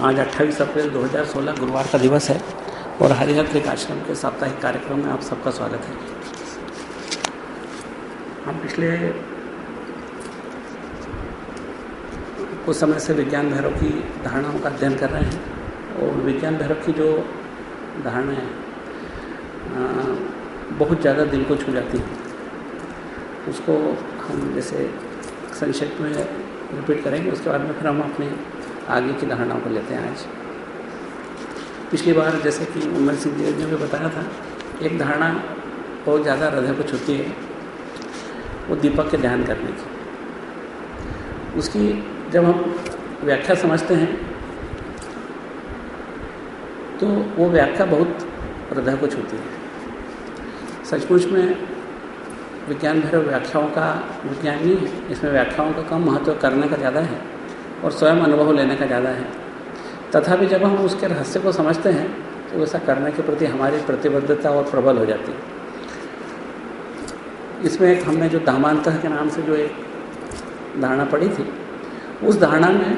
आज 28 अप्रैल 2016 गुरुवार का दिवस है और हरिहर आश्रम के साप्ताहिक कार्यक्रम में आप सबका स्वागत है। हम पिछले कुछ समय से विज्ञान भैरव की धारणाओं का अध्ययन कर रहे हैं और विज्ञान भैरव की जो धारणा है बहुत ज़्यादा दिल को छू जाती हैं। उसको हम जैसे संक्षिप्त में रिपीट करेंगे, उसके बाद में फिर हम अपने आगे की धारणाओं को लेते हैं आज। पिछली बार जैसे कि उमर सिंह जी ने भी बताया था, एक धारणा बहुत ज़्यादा हृदय को छूती है, वो दीपक के ध्यान करने की। उसकी जब हम व्याख्या समझते हैं तो वो व्याख्या बहुत हृदय को छूती है। सचमुच में विज्ञान भैरव व्याख्याओं का, विज्ञान नहीं है इसमें व्याख्याओं का कम महत्व करने का ज़्यादा है। और स्वयं अनुभव लेने का ज़्यादा है। तथापि जब हम उसके रहस्य को समझते हैं तो ऐसा करने के प्रति हमारी प्रतिबद्धता और प्रबल हो जाती है। इसमें एक हमने जो दामांत के नाम से जो एक धारणा पड़ी थी, उस धारणा में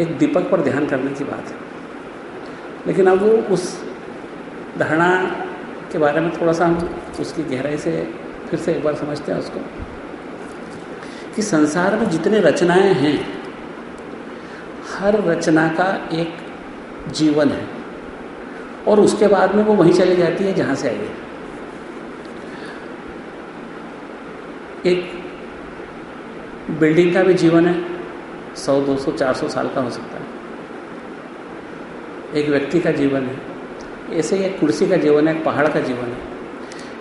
एक दीपक पर ध्यान करने की बात है। लेकिन अब वो उस धारणा के बारे में थोड़ा सा हम उसकी गहराई से फिर से एक बार समझते हैं उसको। कि संसार में जितने रचनाएँ हैं, हर रचना का एक जीवन है। और उसके बाद में वो वहीं चली जाती है, जहाँ से आई है। एक बिल्डिंग का भी जीवन है, सौ, दो सौ, चार सौ साल का हो सकता है। एक व्यक्ति का जीवन है, ऐसे ही एक कुर्सी का जीवन है, एक पहाड़ का जीवन है।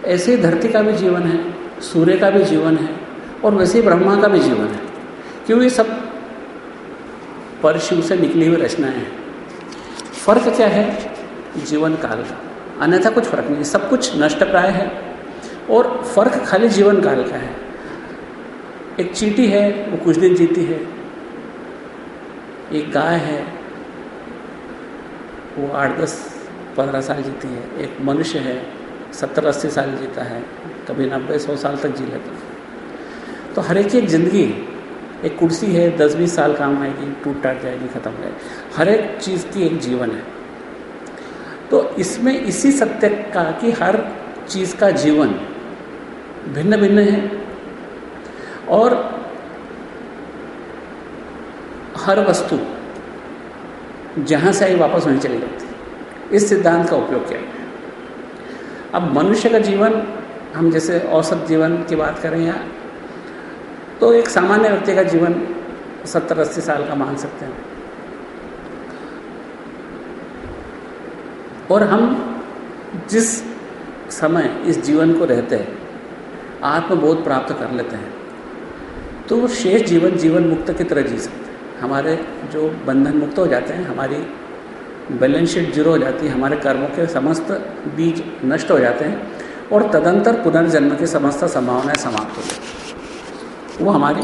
ऐसे ही धरती का भी जीवन है, सूर्य का भी जीवन है और वैसे ही ब्रह्मा का भी जीवन है। क्यों ये सब पर शिव से निकली हुई रचनाएँ हैं? फ़र्क क्या है? जीवन काल का। अन्यथा कुछ फ़र्क नहीं सब कुछ नष्ट प्राय है और फ़र्क खाली जीवन काल का है। एक चीटी है, वो कुछ दिन जीती है। एक गाय है, वो आठ दस पंद्रह साल जीती है। एक मनुष्य है, सत्तर अस्सी साल जीता है। कभी नब्बे सौ साल तक जी लेता है। तो हर एक एक ज़िंदगी, एक कुर्सी है दस बीस साल काम आएगी टूट टाट जाएगी, ख़त्म हो जाएगी। हर एक चीज़ की एक जीवन है। तो इसमें इसी सत्य का कि हर चीज़ का जीवन भिन्न भिन्न है और हर वस्तु जहाँ से आई वापस वहीं चली जाती इस सिद्धांत का उपयोग किया गया अब मनुष्य का जीवन, हम जैसे औसत जीवन की बात करें या तो एक सामान्य व्यक्ति का जीवन सत्तर, अस्सी साल का मान सकते हैं। और हम जिस समय इस जीवन को रहते हैं, आत्मबोध प्राप्त कर लेते हैं तो वो शेष जीवन जीवन मुक्त की तरह जी सकते हैं। हमारे जो बंधन मुक्त हो जाते हैं, हमारी बैलेंस शीट ज़ीरो हो जाती है, हमारे कर्मों के समस्त बीज नष्ट हो जाते हैं और तदंतर पुनर्जन्म की समस्त संभावनाएँ समाप्त हो जाती हैं। वो हमारी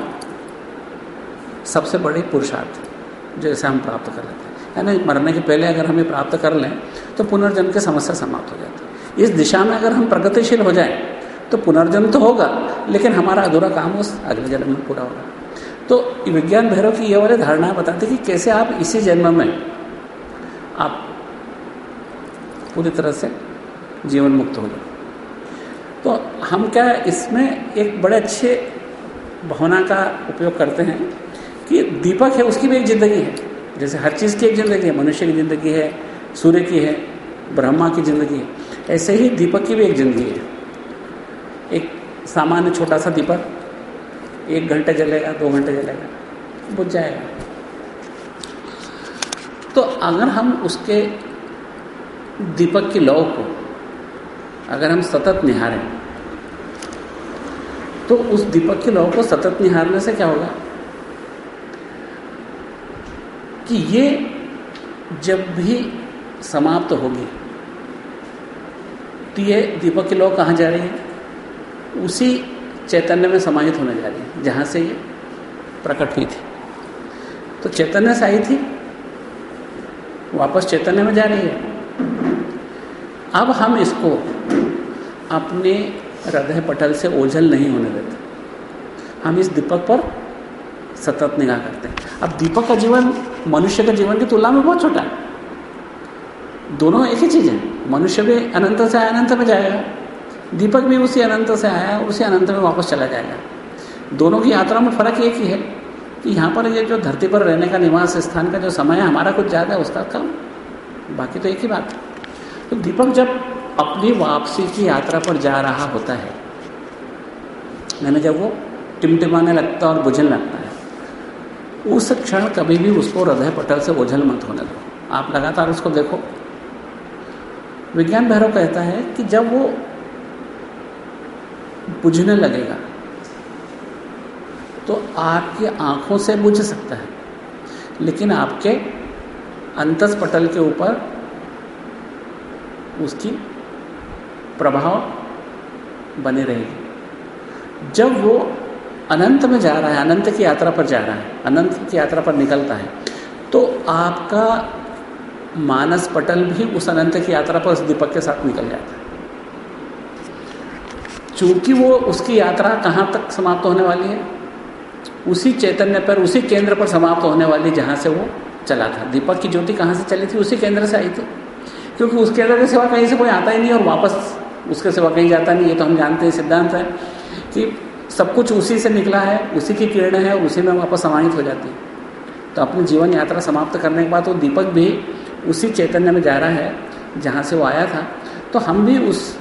सबसे बड़ी पुरुषार्थ जैसे हम प्राप्त कर लेते हैं। यानी मरने के पहले अगर हमें प्राप्त कर लें तो पुनर्जन्म की समस्या समाप्त हो जाती है। इस दिशा में अगर हम प्रगतिशील हो जाएँ तो पुनर्जन्म तो होगा, लेकिन हमारा अधूरा काम उस अगले जन्म में पूरा होगा। तो विज्ञान भैरव की ये वाली धारणा बताती कि कैसे आप इसी जन्म में आप पूरी तरह से जीवन मुक्त हो जाए तो हम क्या इसमें एक बड़े अच्छे भावना का उपयोग करते हैं कि दीपक है, उसकी भी एक ज़िंदगी है। जैसे हर चीज़ की एक ज़िंदगी है, मनुष्य की ज़िंदगी है, सूर्य की है, ब्रह्मा की ज़िंदगी है, ऐसे ही दीपक की भी एक ज़िंदगी है। एक सामान्य छोटा सा दीपक, एक घंटे जलेगा, दो घंटे जलेगा, बुझ जाएगा। तो अगर हम उसके दीपक की लौ को, अगर हम सतत निहारें तो उस दीपक की लौ को सतत निहारने से क्या होगा? कि ये जब भी समाप्त होगी तो ये दीपक की लौ कहाँ जा रही है? उसी चैतन्य में समाहित होने जा रही है, जहाँ से ये प्रकट हुई थी। तो चैतन्य से आई थी, वापस चैतन्य में जा रही है। अब हम इसको अपने हृदय पटल से ओझल नहीं होने देते। हम इस दीपक पर सतत निगाह करते हैं। अब दीपक का जीवन, मनुष्य के जीवन की तुलना में बहुत छोटा है। दोनों एक ही चीज़ है। मनुष्य भी अनंत से अनंत में जाएगा। दीपक भी उसी अनंत से आया, उसी अनंत में वापस चला जाएगा। दोनों की यात्रा में फ़र्क एक ही है कि यहाँ पर ये जो धरती पर रहने का, निवास स्थान का जो समय है, हमारा कुछ ज़्यादा है, उसका कम। बाकी तो एक ही बात है। तो दीपक जब अपनी वापसी की यात्रा पर जा रहा होता है। मैंने जब वो टिमटिमाने लगता है और बुझने लगता है, उस क्षण कभी भी उसको हृदय पटल से ओझल मत होने दो। आप लगातार उसको देखो। विज्ञान भैरव कहता है कि जब वो बुझने लगेगा तो आपकी आँखों से बुझ सकता है, लेकिन आपके अंतस पटल के ऊपर उसकी प्रभाव बने रहेगी। जब वो अनंत में जा रहा है, अनंत की यात्रा पर जा रहा है, अनंत की यात्रा पर निकलता है तो आपका मानस पटल भी उस अनंत की यात्रा पर उस दीपक के साथ निकल जाता है। चूँकि वो उसकी यात्रा कहाँ तक समाप्त होने वाली है? उसी चैतन्य पर, उसी केंद्र पर समाप्त होने वाली जहाँ से वो चला था। दीपक की ज्योति कहाँ से चली थी? उसी केंद्र से आई थी। क्योंकि उस केंद्र के सिवा कहीं से कोई आता ही नहीं और वापस उसके सिवा कहीं जाता नहीं, ये तो हम जानते हैं, सिद्धांत है। कि सब कुछ उसी से निकला है, उसी की किरण है, उसी में वापस समाहित हो जाती है। तो अपनी जीवन यात्रा समाप्त करने के बाद वो दीपक भी उसी चैतन्य में जा रहा है, जहाँ से वो आया था। तो हम भी उस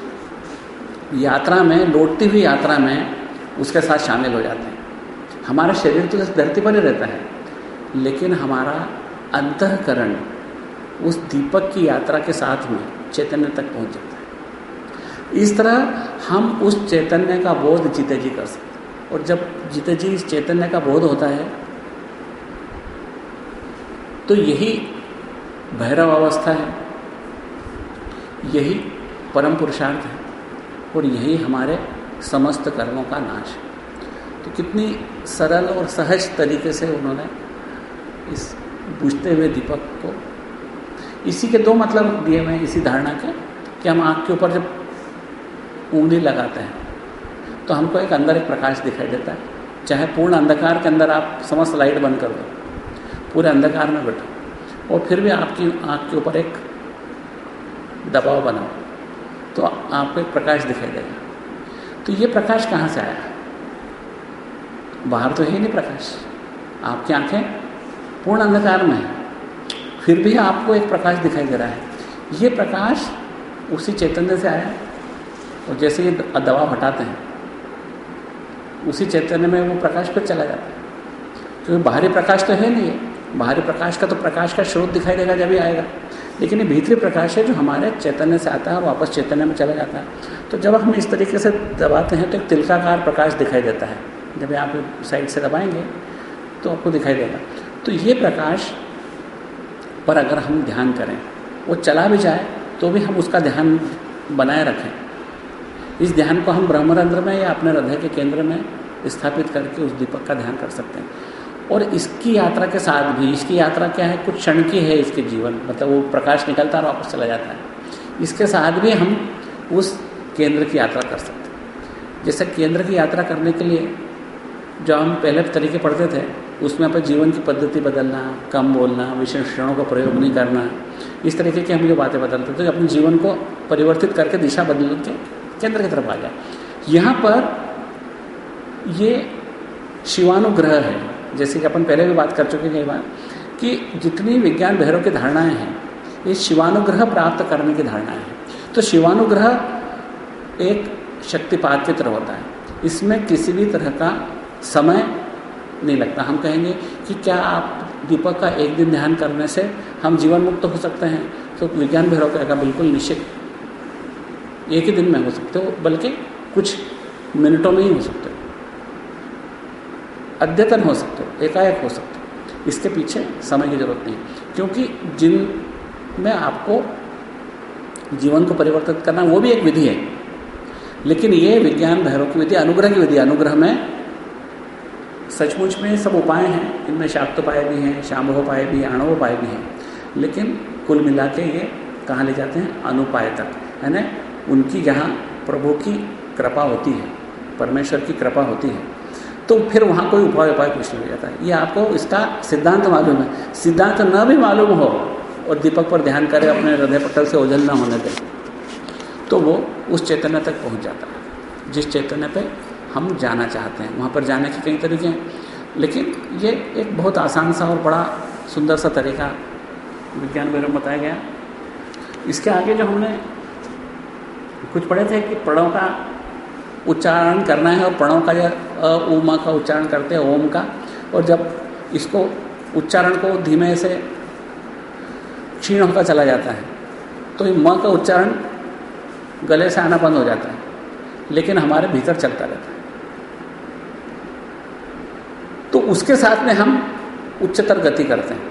यात्रा में, लौटती हुई यात्रा में उसके साथ शामिल हो जाते हैं। हमारा शरीर तो इस धरती पर ही रहता है, लेकिन हमारा अंतकरण उस दीपक की यात्रा के साथ में चैतन्य तक पहुँच जाता है। इस तरह हम उस चैतन्य का बोध जीते जी कर सकते और जब जीते जी इस चैतन्य का बोध होता है तो यही भैरव अवस्था है, यही परम पुरुषार्थ है, और यही हमारे समस्त कर्मों का नाश है। तो कितनी सरल और सहज तरीके से उन्होंने इस बुझते हुए दीपक को, इसी के दो मतलब दिए हुए इसी धारणा के, कि हम आँख के ऊपर जब उंगली लगाते हैं। तो हमको एक अंदर एक प्रकाश दिखाई देता है। चाहे पूर्ण अंधकार के अंदर आप समस्त लाइट बंद कर दो, पूरे अंधकार में बैठो, और फिर भी आपकी आँख के ऊपर एक दबाव बनाओ तो आपको एक प्रकाश दिखाई देगा। तो ये प्रकाश कहाँ से आया? बाहर तो है नहीं प्रकाश। आपकी आँखें पूर्ण अंधकार में है। फिर भी आपको एक प्रकाश दिखाई दे रहा है। ये प्रकाश उसी चैतन्य से आया। और जैसे ये दबाव हटाते हैं, उसी चैतन्य में वो प्रकाश फिर चला जाता है। क्योंकि बाहरी प्रकाश तो है नहीं है। बाहरी प्रकाश का तो प्रकाश का स्रोत दिखाई देगा जब ही आएगा। लेकिन ये भीतरी प्रकाश है जो हमारे चैतन्य से आता है, वापस चैतन्य में चला जाता है। तो जब हम इस तरीके से दबाते हैं तो एक तिलकाकार प्रकाश दिखाई देता है। जब आप साइड से दबाएँगे तो आपको दिखाई देगा। तो ये प्रकाश पर अगर हम ध्यान करें, वो चला भी जाए तो भी हम उसका ध्यान बनाए रखें। इस ध्यान को हम ब्रह्मरंध्र में या अपने हृदय के केंद्र में स्थापित करके उस दीपक का ध्यान कर सकते हैं। और इसकी यात्रा के साथ भी, इसकी यात्रा क्या है? कुछ क्षण की है इसके जीवन। मतलब वो प्रकाश निकलता है और वापस चला जाता है। इसके साथ भी हम उस केंद्र की यात्रा कर सकते हैं। जैसे केंद्र की यात्रा करने के लिए जो हम पहले तरीके पढ़ते थे, उसमें अपने जीवन की पद्धति बदलना, कम बोलना विशेषणों का प्रयोग नहीं करना, इस तरीके की हम जो बातें बदलते थे। अपने जीवन को परिवर्तित करके दिशा बदल के केंद्र की तरफ़ आ जाए। यहाँ पर ये शिवानुग्रह है। जैसे कि अपन पहले भी बात कर चुके कई बार कि जितनी विज्ञान भैरव की धारणाएँ हैं, ये शिवानुग्रह प्राप्त करने की धारणाएँ हैं। तो शिवानुग्रह एक शक्तिपात की तरह होता है। इसमें किसी भी तरह का समय नहीं लगता। हम कहेंगे कि क्या आप दीपक का एक दिन ध्यान करने से हम जीवन मुक्त हो सकते हैं? तो विज्ञान भैरव कहेगा बिल्कुल निश्चित एक ही दिन में हो सकते हो, बल्कि कुछ मिनटों में ही हो सकते हो। अद्यतन हो सकते हो, एकाएक हो सकते हो। इसके पीछे समय की ज़रूरत नहीं। क्योंकि जिन में आपको जीवन को परिवर्तित करना वो भी एक विधि है। लेकिन ये विज्ञान, भैरव की विधि, अनुग्रह की विधि, अनुग्रह में सचमुच में सब उपाय हैं। इनमें शाक्तोपाय भी हैं शाम्भोपाय भी आणवोपाय भी हैं। लेकिन कुल मिला के ये कहाँ ले जाते हैं अनुपाय तक, है ना? उनकी जहाँ प्रभु की कृपा होती है, परमेश्वर की कृपा होती है। तो फिर वहाँ कोई उपाय उपाय कुछ नहीं हो। जाता ये आपको इसका सिद्धांत मालूम है। सिद्धांत न भी मालूम हो और दीपक पर ध्यान करे, अपने हृदय पटल से ओझल न होने दे तो वो उस चैतन्य तक पहुँच जाता है। जिस चैतन्य पर हम जाना चाहते हैं, वहाँ पर जाने के कई तरीके हैं। लेकिन ये एक बहुत आसान सा और बड़ा सुंदर सा तरीका विज्ञान में बताया गया। इसके आगे जो हमने कुछ पढ़े थे कि प्रणव का उच्चारण करना है और प्रणव का या उमा का उच्चारण करते हैं, ओम का। और जब इसको उच्चारण को धीमे से क्षीण होता चला जाता है तो म का उच्चारण गले से आना बंद हो जाता है, लेकिन हमारे भीतर चलता रहता है। तो उसके साथ में हम उच्चतर गति करते हैं।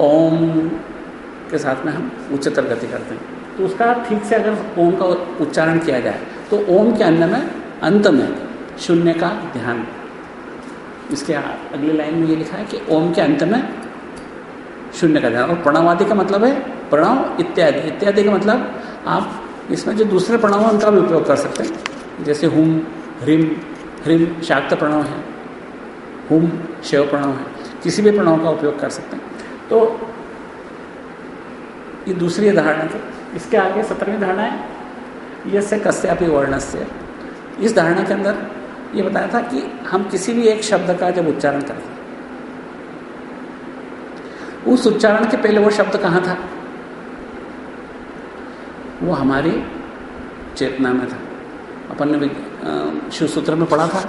ओम के साथ में हम उच्चतर गति करते हैं। तो उसका ठीक से अगर ओम का उच्चारण किया जाए तो ओम के अंत में अंत में शून्य का ध्यान। इसके अगली लाइन में ये लिखा है कि ओम के अंत में शून्य का ध्यान। और प्रणवादि का मतलब है प्रणव इत्यादि। इत्यादि का मतलब आप इसमें जो दूसरे प्रणव उनका भी उपयोग कर सकते हैं। जैसे हुम, ह्रीम ह्रीम शाक्त प्रणव है, हुम, शिव प्रणव है। किसी भी प्रणव का उपयोग कर सकते हैं। तो ये दूसरी धारणा थी इसके आगे सत्रहवीं धारणा है। ये से कस्यापी वर्ण से इस धारणा के अंदर ये बताया था कि हम किसी भी एक शब्द का जब उच्चारण करते हैं, उस उच्चारण के पहले वो शब्द कहाँ था? वो हमारी चेतना में था। अपन ने शिव सूत्र में पढ़ा था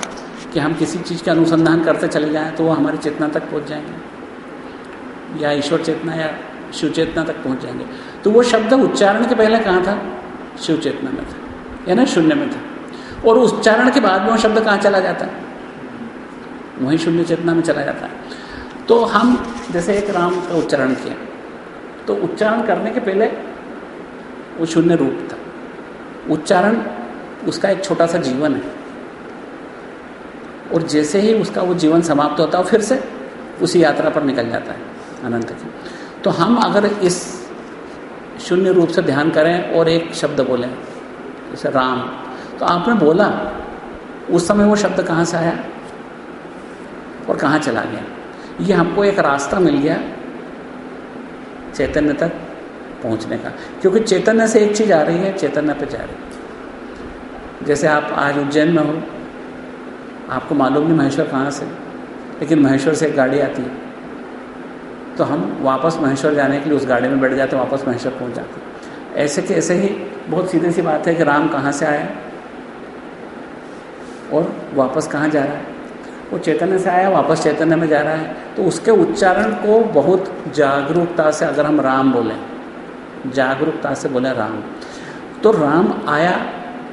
कि हम किसी चीज़ का अनुसंधान करते चले जाएँ तो वो हमारी चेतना तक पहुँच जाएँगे। या ईश्वर चेतना या शिव चेतना तक पहुँच जाएँगे। तो वो शब्द उच्चारण के पहले कहाँ था? शिव चेतना में था। या ना शून्य में था। और उच्चारण के बाद में वो शब्द कहाँ चला जाता? है वहीं शून्य चेतना में चला जाता। है तो हम, जैसे एक राम का उच्चारण किया तो उच्चारण करने के पहले वो शून्य रूप था। उच्चारण उसका एक छोटा सा जीवन है। और जैसे ही उसका वो जीवन समाप्त होता है, फिर से उसी यात्रा पर निकल जाता है, अनंत की। तो हम अगर इस शून्य रूप से ध्यान करें और एक शब्द बोलें, जैसे राम। तो आपने बोला, उस समय वो शब्द कहाँ से आया? और कहाँ चला गया? ये हमको एक रास्ता मिल गया चैतन्य तक पहुँचने का। क्योंकि चैतन्य से एक चीज़ आ रही है, चैतन्य पे जा रही है। जैसे आप आज उज्जैन में हो, आपको मालूम नहीं महेश्वर कहाँ से, लेकिन महेश्वर से एक गाड़ी आती है। तो हम वापस महेश्वर जाने के लिए उस गाड़ी में बैठ जाते, वापस महेश्वर पहुँच जाते। ऐसे के ऐसे ही बहुत सीधी सी बात है कि राम कहाँ से आया और वापस कहाँ जा रहा है। वो चैतन्य से आया, वापस चैतन्य में जा रहा है। तो उसके उच्चारण को बहुत जागरूकता से अगर हम राम बोलें, जागरूकता से बोले राम। तो राम आया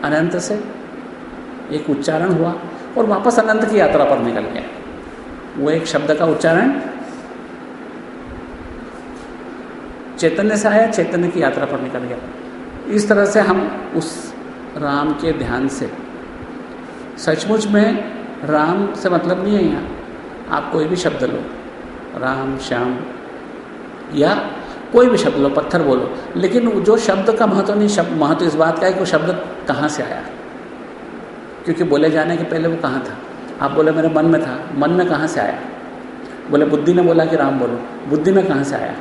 अनंत से, एक उच्चारण हुआ और वापस अनंत की यात्रा पर निकल गया। वो एक शब्द का उच्चारण चैतन्य से आया, चैतन्य की यात्रा पर निकल गया। इस तरह से हम उस राम के ध्यान से, सचमुच में राम से मतलब नहीं है यहाँ। आप कोई भी शब्द लो, राम, श्याम, या कोई भी शब्द लो, पत्थर बोलो, लेकिन जो शब्द का महत्व नहीं, शब्द महत्व इस बात का है कि वो शब्द कहाँ से आया? क्योंकि बोले जाने के पहले वो कहाँ था? आप बोले, मेरे मन में था, मन में कहाँ से आया? बोले, बुद्धि ने बोला कि राम बोलो, बुद्धि में कहाँ से आया?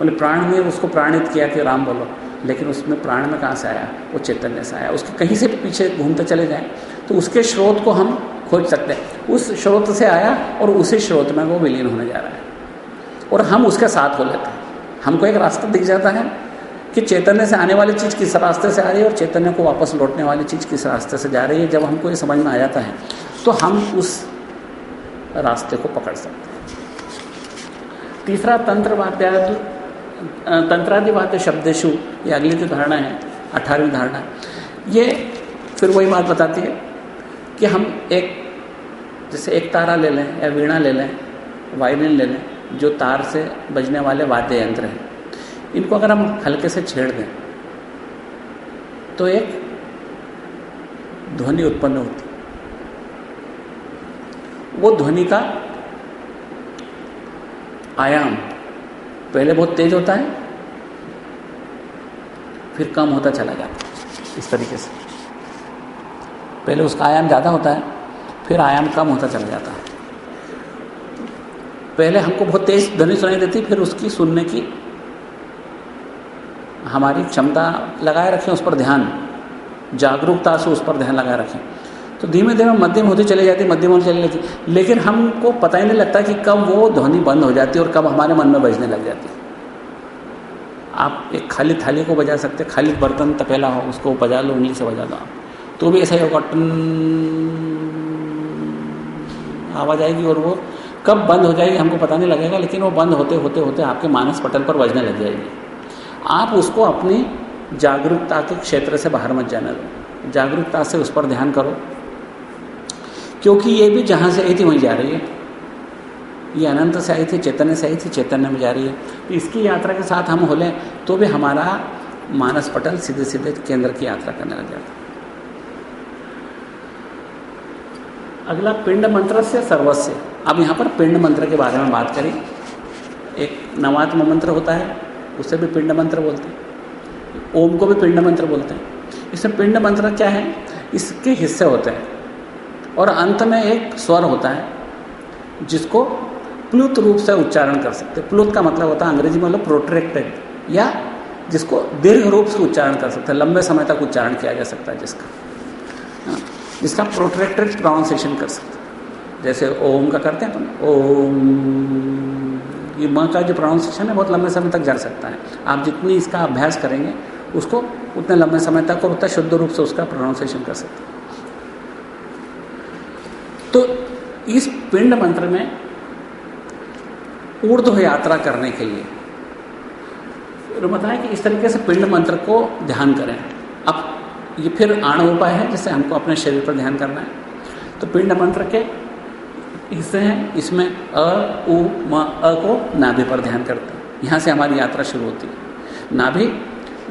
बोले प्राण ने उसको प्राणित किया कि राम बोलो, लेकिन उसमें प्राण में कहाँ से आया? वो चैतन्य से आया। उसके कहीं से पीछे घूमते चले जाएँ तो उसके स्रोत को हम खोज सकते हैं। उस स्रोत से आया और उसी स्रोत में वो विलीन होने जा रहा है। और हम उसके साथ हो लेते हैं। हमको एक रास्ता दिख जाता है कि चैतन्य से आने वाली चीज़ किस रास्ते से आ रही है और चैतन्य को वापस लौटने वाली चीज़ किस रास्ते से जा रही है, जब हमको ये समझ में आ जाता है तो हम उस रास्ते को पकड़ सकते हैं। तीसरा तंत्र वाद्यादि तंत्रादिवाद्य शब्देशु ये अगली जो धारणा है, अठारहवीं धारणा ये फिर वही बात बताती है कि हम एक, जैसे एक तारा ले लें, या वीणा ले लें, वायलिन ले लें, जो तार से बजने वाले वाद्य यंत्र हैं। इनको अगर हम हल्के से छेड़ दें तो एक ध्वनि उत्पन्न होती वो ध्वनि का आयाम पहले बहुत तेज होता है, फिर कम होता चला जाता है, इस तरीके से। पहले उसका आयाम ज़्यादा होता है, फिर आयाम कम होता चला जाता है। पहले हमको बहुत तेज ध्वनि सुनाई देती, फिर उसकी सुनने की हमारी क्षमता लगाए रखें, उस पर ध्यान, जागरूकता से उस पर ध्यान लगाए रखें। तो धीमे धीमे मध्यम होती चली जाती, मध्यम होती चली जाती। लेकिन हमको पता ही नहीं लगता कि कब वो ध्वनि बंद हो जाती है और कब हमारे मन में बजने लग जाती है। आप एक खाली थाली को बजा सकते खाली बर्तन तपेला हो, उसको बजा लो, उंगली से बजा लो आप। तो भी ऐसा ही होगा, टन, आवाज़ आएगी और वो कब बंद हो जाएगी हमको पता नहीं लगेगा, लेकिन वो बंद होते होते होते आपके मानस पटल पर बजने लग जाएगी। आप उसको अपनी जागरूकता के क्षेत्र से बाहर मत जाने। दो जागरूकता से उस पर ध्यान करो। क्योंकि ये भी जहाँ से आई थी वहीं जा रही है। ये अनंत से आई थी चैतन्य से आई थी चैतन्य में जा रही है। तो इसकी यात्रा के साथ हम हो लें तो भी हमारा मानस पटल सीधे सीधे केंद्र की यात्रा करने लग जाता अगला पिंड मंत्र से सर्वस्व अब यहाँ पर पिंड मंत्र के बारे में बात करें। एक नवात्म मंत्र होता है, उसे भी पिंड मंत्र बोलते हैं। ओम को भी पिंड मंत्र बोलते हैं। इसमें पिंड मंत्र क्या है? इसके हिस्से होते हैं। और अंत में एक स्वर होता है जिसको प्लुत रूप से उच्चारण कर सकते प्लुत का मतलब होता है अंग्रेज़ी में मतलब प्रोट्रेक्टेड या जिसको दीर्घ रूप से उच्चारण कर सकते हैं। लंबे समय तक उच्चारण किया जा सकता है जिसका। हाँ, जिसका प्रोट्रेक्टेड प्रोनाउंसिएशन कर सकते हैं। जैसे ओम का करते हैं अपन ओम ये म का जो प्रोनाउंसिएशन है बहुत लंबे समय तक जा सकता है। आप जितनी इसका अभ्यास करेंगे उसको उतने लंबे समय तक और उतना शुद्ध रूप से उसका प्रोनाउंसिएशन कर सकते हैं। तो इस पिंड मंत्र में ऊर्ध्व यात्रा करने के लिए तो बताएँ कि इस तरीके से पिंड मंत्र को ध्यान करें। अब ये फिर आण उपाय है जिससे हमको अपने शरीर पर ध्यान करना है। तो पिंड मंत्र के हिस्से हैं, इसमें अ, उ, म, अ को नाभि पर ध्यान करते हैं। यहाँ से हमारी यात्रा शुरू होती है। नाभि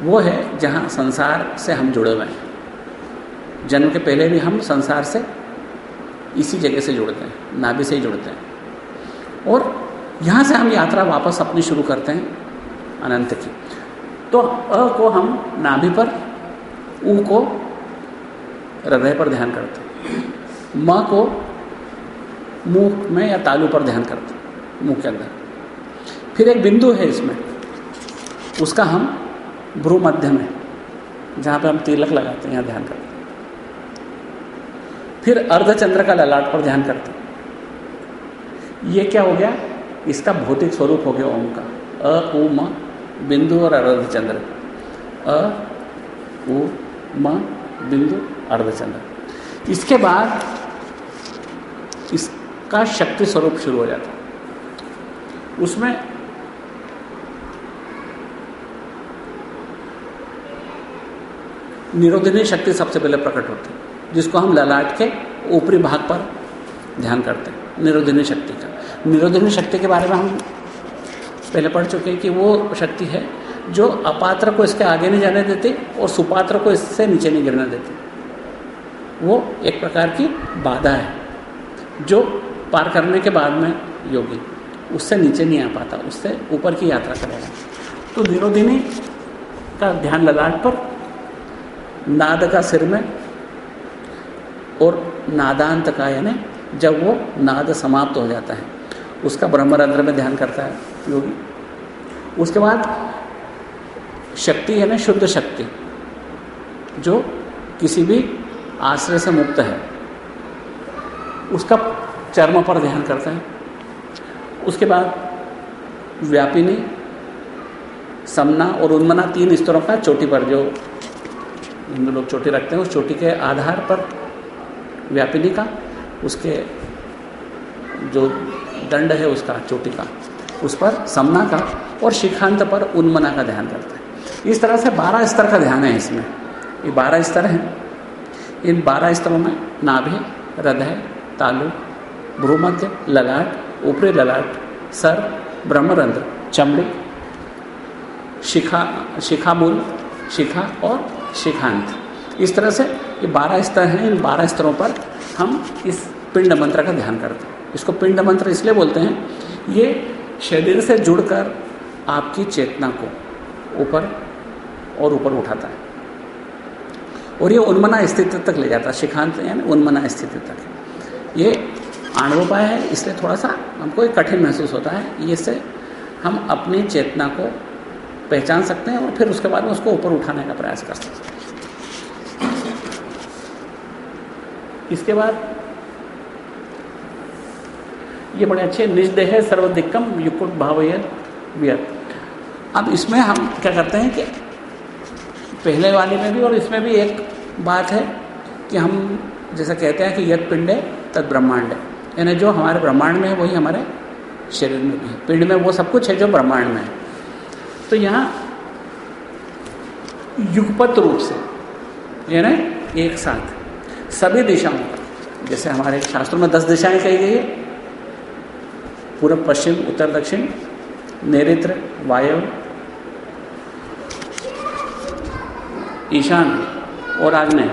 वो है जहाँ संसार से हम जुड़े हुए हैं। जन्म के पहले भी हम संसार से इसी जगह से जुड़ते हैं, नाभि से ही जुड़ते हैं। और यहाँ से हम यात्रा वापस अपनी शुरू करते हैं अनंत की। तो अ को हम नाभि पर, उ को हृदय पर ध्यान करते हैं। म को मुँह में या तालू पर ध्यान करते हैं मुँह के अंदर। फिर एक बिंदु है इसमें, उसका हम भ्रू मध्य में, जहाँ पे हम तिलक लगाते हैं, यहाँ ध्यान करते हैं। फिर अर्धचंद्र का ललाट पर ध्यान करते। ये क्या हो गया? इसका भौतिक स्वरूप हो गया ओम का। अ, उ, म, बिंदु और अर्धचंद्र। अ, उ, म, बिंदु, अर्धचंद्र। इसके बाद इसका शक्ति स्वरूप शुरू हो जाता। उसमें निरोधिनी शक्ति सबसे पहले प्रकट होती। जिसको हम ललाट के ऊपरी भाग पर ध्यान करते हैं निरोधिनी शक्ति का। निरोधिनी शक्ति के बारे में हम पहले पढ़ चुके हैं कि वो शक्ति है जो अपात्र को इसके आगे नहीं जाने देती और सुपात्र को इससे नीचे नहीं गिरने देती। वो एक प्रकार की बाधा है, जो पार करने के बाद में योगी उससे नीचे नहीं आ पाता, उससे ऊपर की यात्रा करेगा। तो निरोधिनी का ध्यान ललाट पर, नाद का सिर में और नादांत का, यानी जब वो नाद समाप्त हो जाता है, उसका ब्रह्मरंध्र में ध्यान करता है योगी। उसके बाद शक्ति, यानी शुद्ध शक्ति, जो किसी भी आश्रय से मुक्त है, उसका चर्म पर ध्यान करता है। उसके बाद व्यापिनी, समना और उन्मना तीन स्तरों का चोटी पर, जो हिंदू लोग चोटी रखते हैं, उस चोटी के आधार पर व्यापिनी का, उसके जो दंड है उसका, चोटी का, उस पर समना का और शिखांत पर उन्मना का ध्यान करता है। इस तरह से बारह स्तर का ध्यान है इसमें। ये बारह स्तर हैं। इन बारह स्तरों में नाभि, हृदय, तालु, भ्रूमध्य, ललाट, ऊपरी ललाट, सर, ब्रह्मरंध्र, चमड़ी, शिखा, शिखामूल, शिखा और शिखांत। इस तरह से ये बारह स्तर हैं, इन बारह स्तरों पर हम इस पिंड मंत्र का ध्यान करते हैं। इसको पिंड मंत्र इसलिए बोलते हैं, ये शरीर से जुड़कर आपकी चेतना को ऊपर और ऊपर उठाता है। और ये उन्मना स्थिति तक ले जाता है, शिखांत यानी उन्मना स्थिति तक। ये आणवोपाय है, इसलिए थोड़ा सा हमको एक कठिन महसूस होता है, इससे हम अपनी चेतना को पहचान सकते हैं और फिर उसके बाद में उसको ऊपर उठाने का प्रयास कर सकते हैं। इसके बाद? ये बड़े अच्छे निजदेह सर्वदिक्कम युकुट भावयत व्यर्थ अब इसमें हम क्या करते हैं कि पहले वाले में भी और इसमें भी एक बात है कि हम जैसा कहते हैं कि यद पिंड है तद ब्रह्मांड। है यानी जो हमारे ब्रह्मांड में है, वही हमारे शरीर में भी है। पिंड में वो सब कुछ है जो ब्रह्मांड में है। तो यहाँ युगपत रूप से, यानी एक साथ। सभी दिशाओं का जैसे हमारे शास्त्रों में दस दिशाएँ कही गई है। पूर्व पश्चिम उत्तर दक्षिण नैरित्र वायु ईशान और आग्नेय।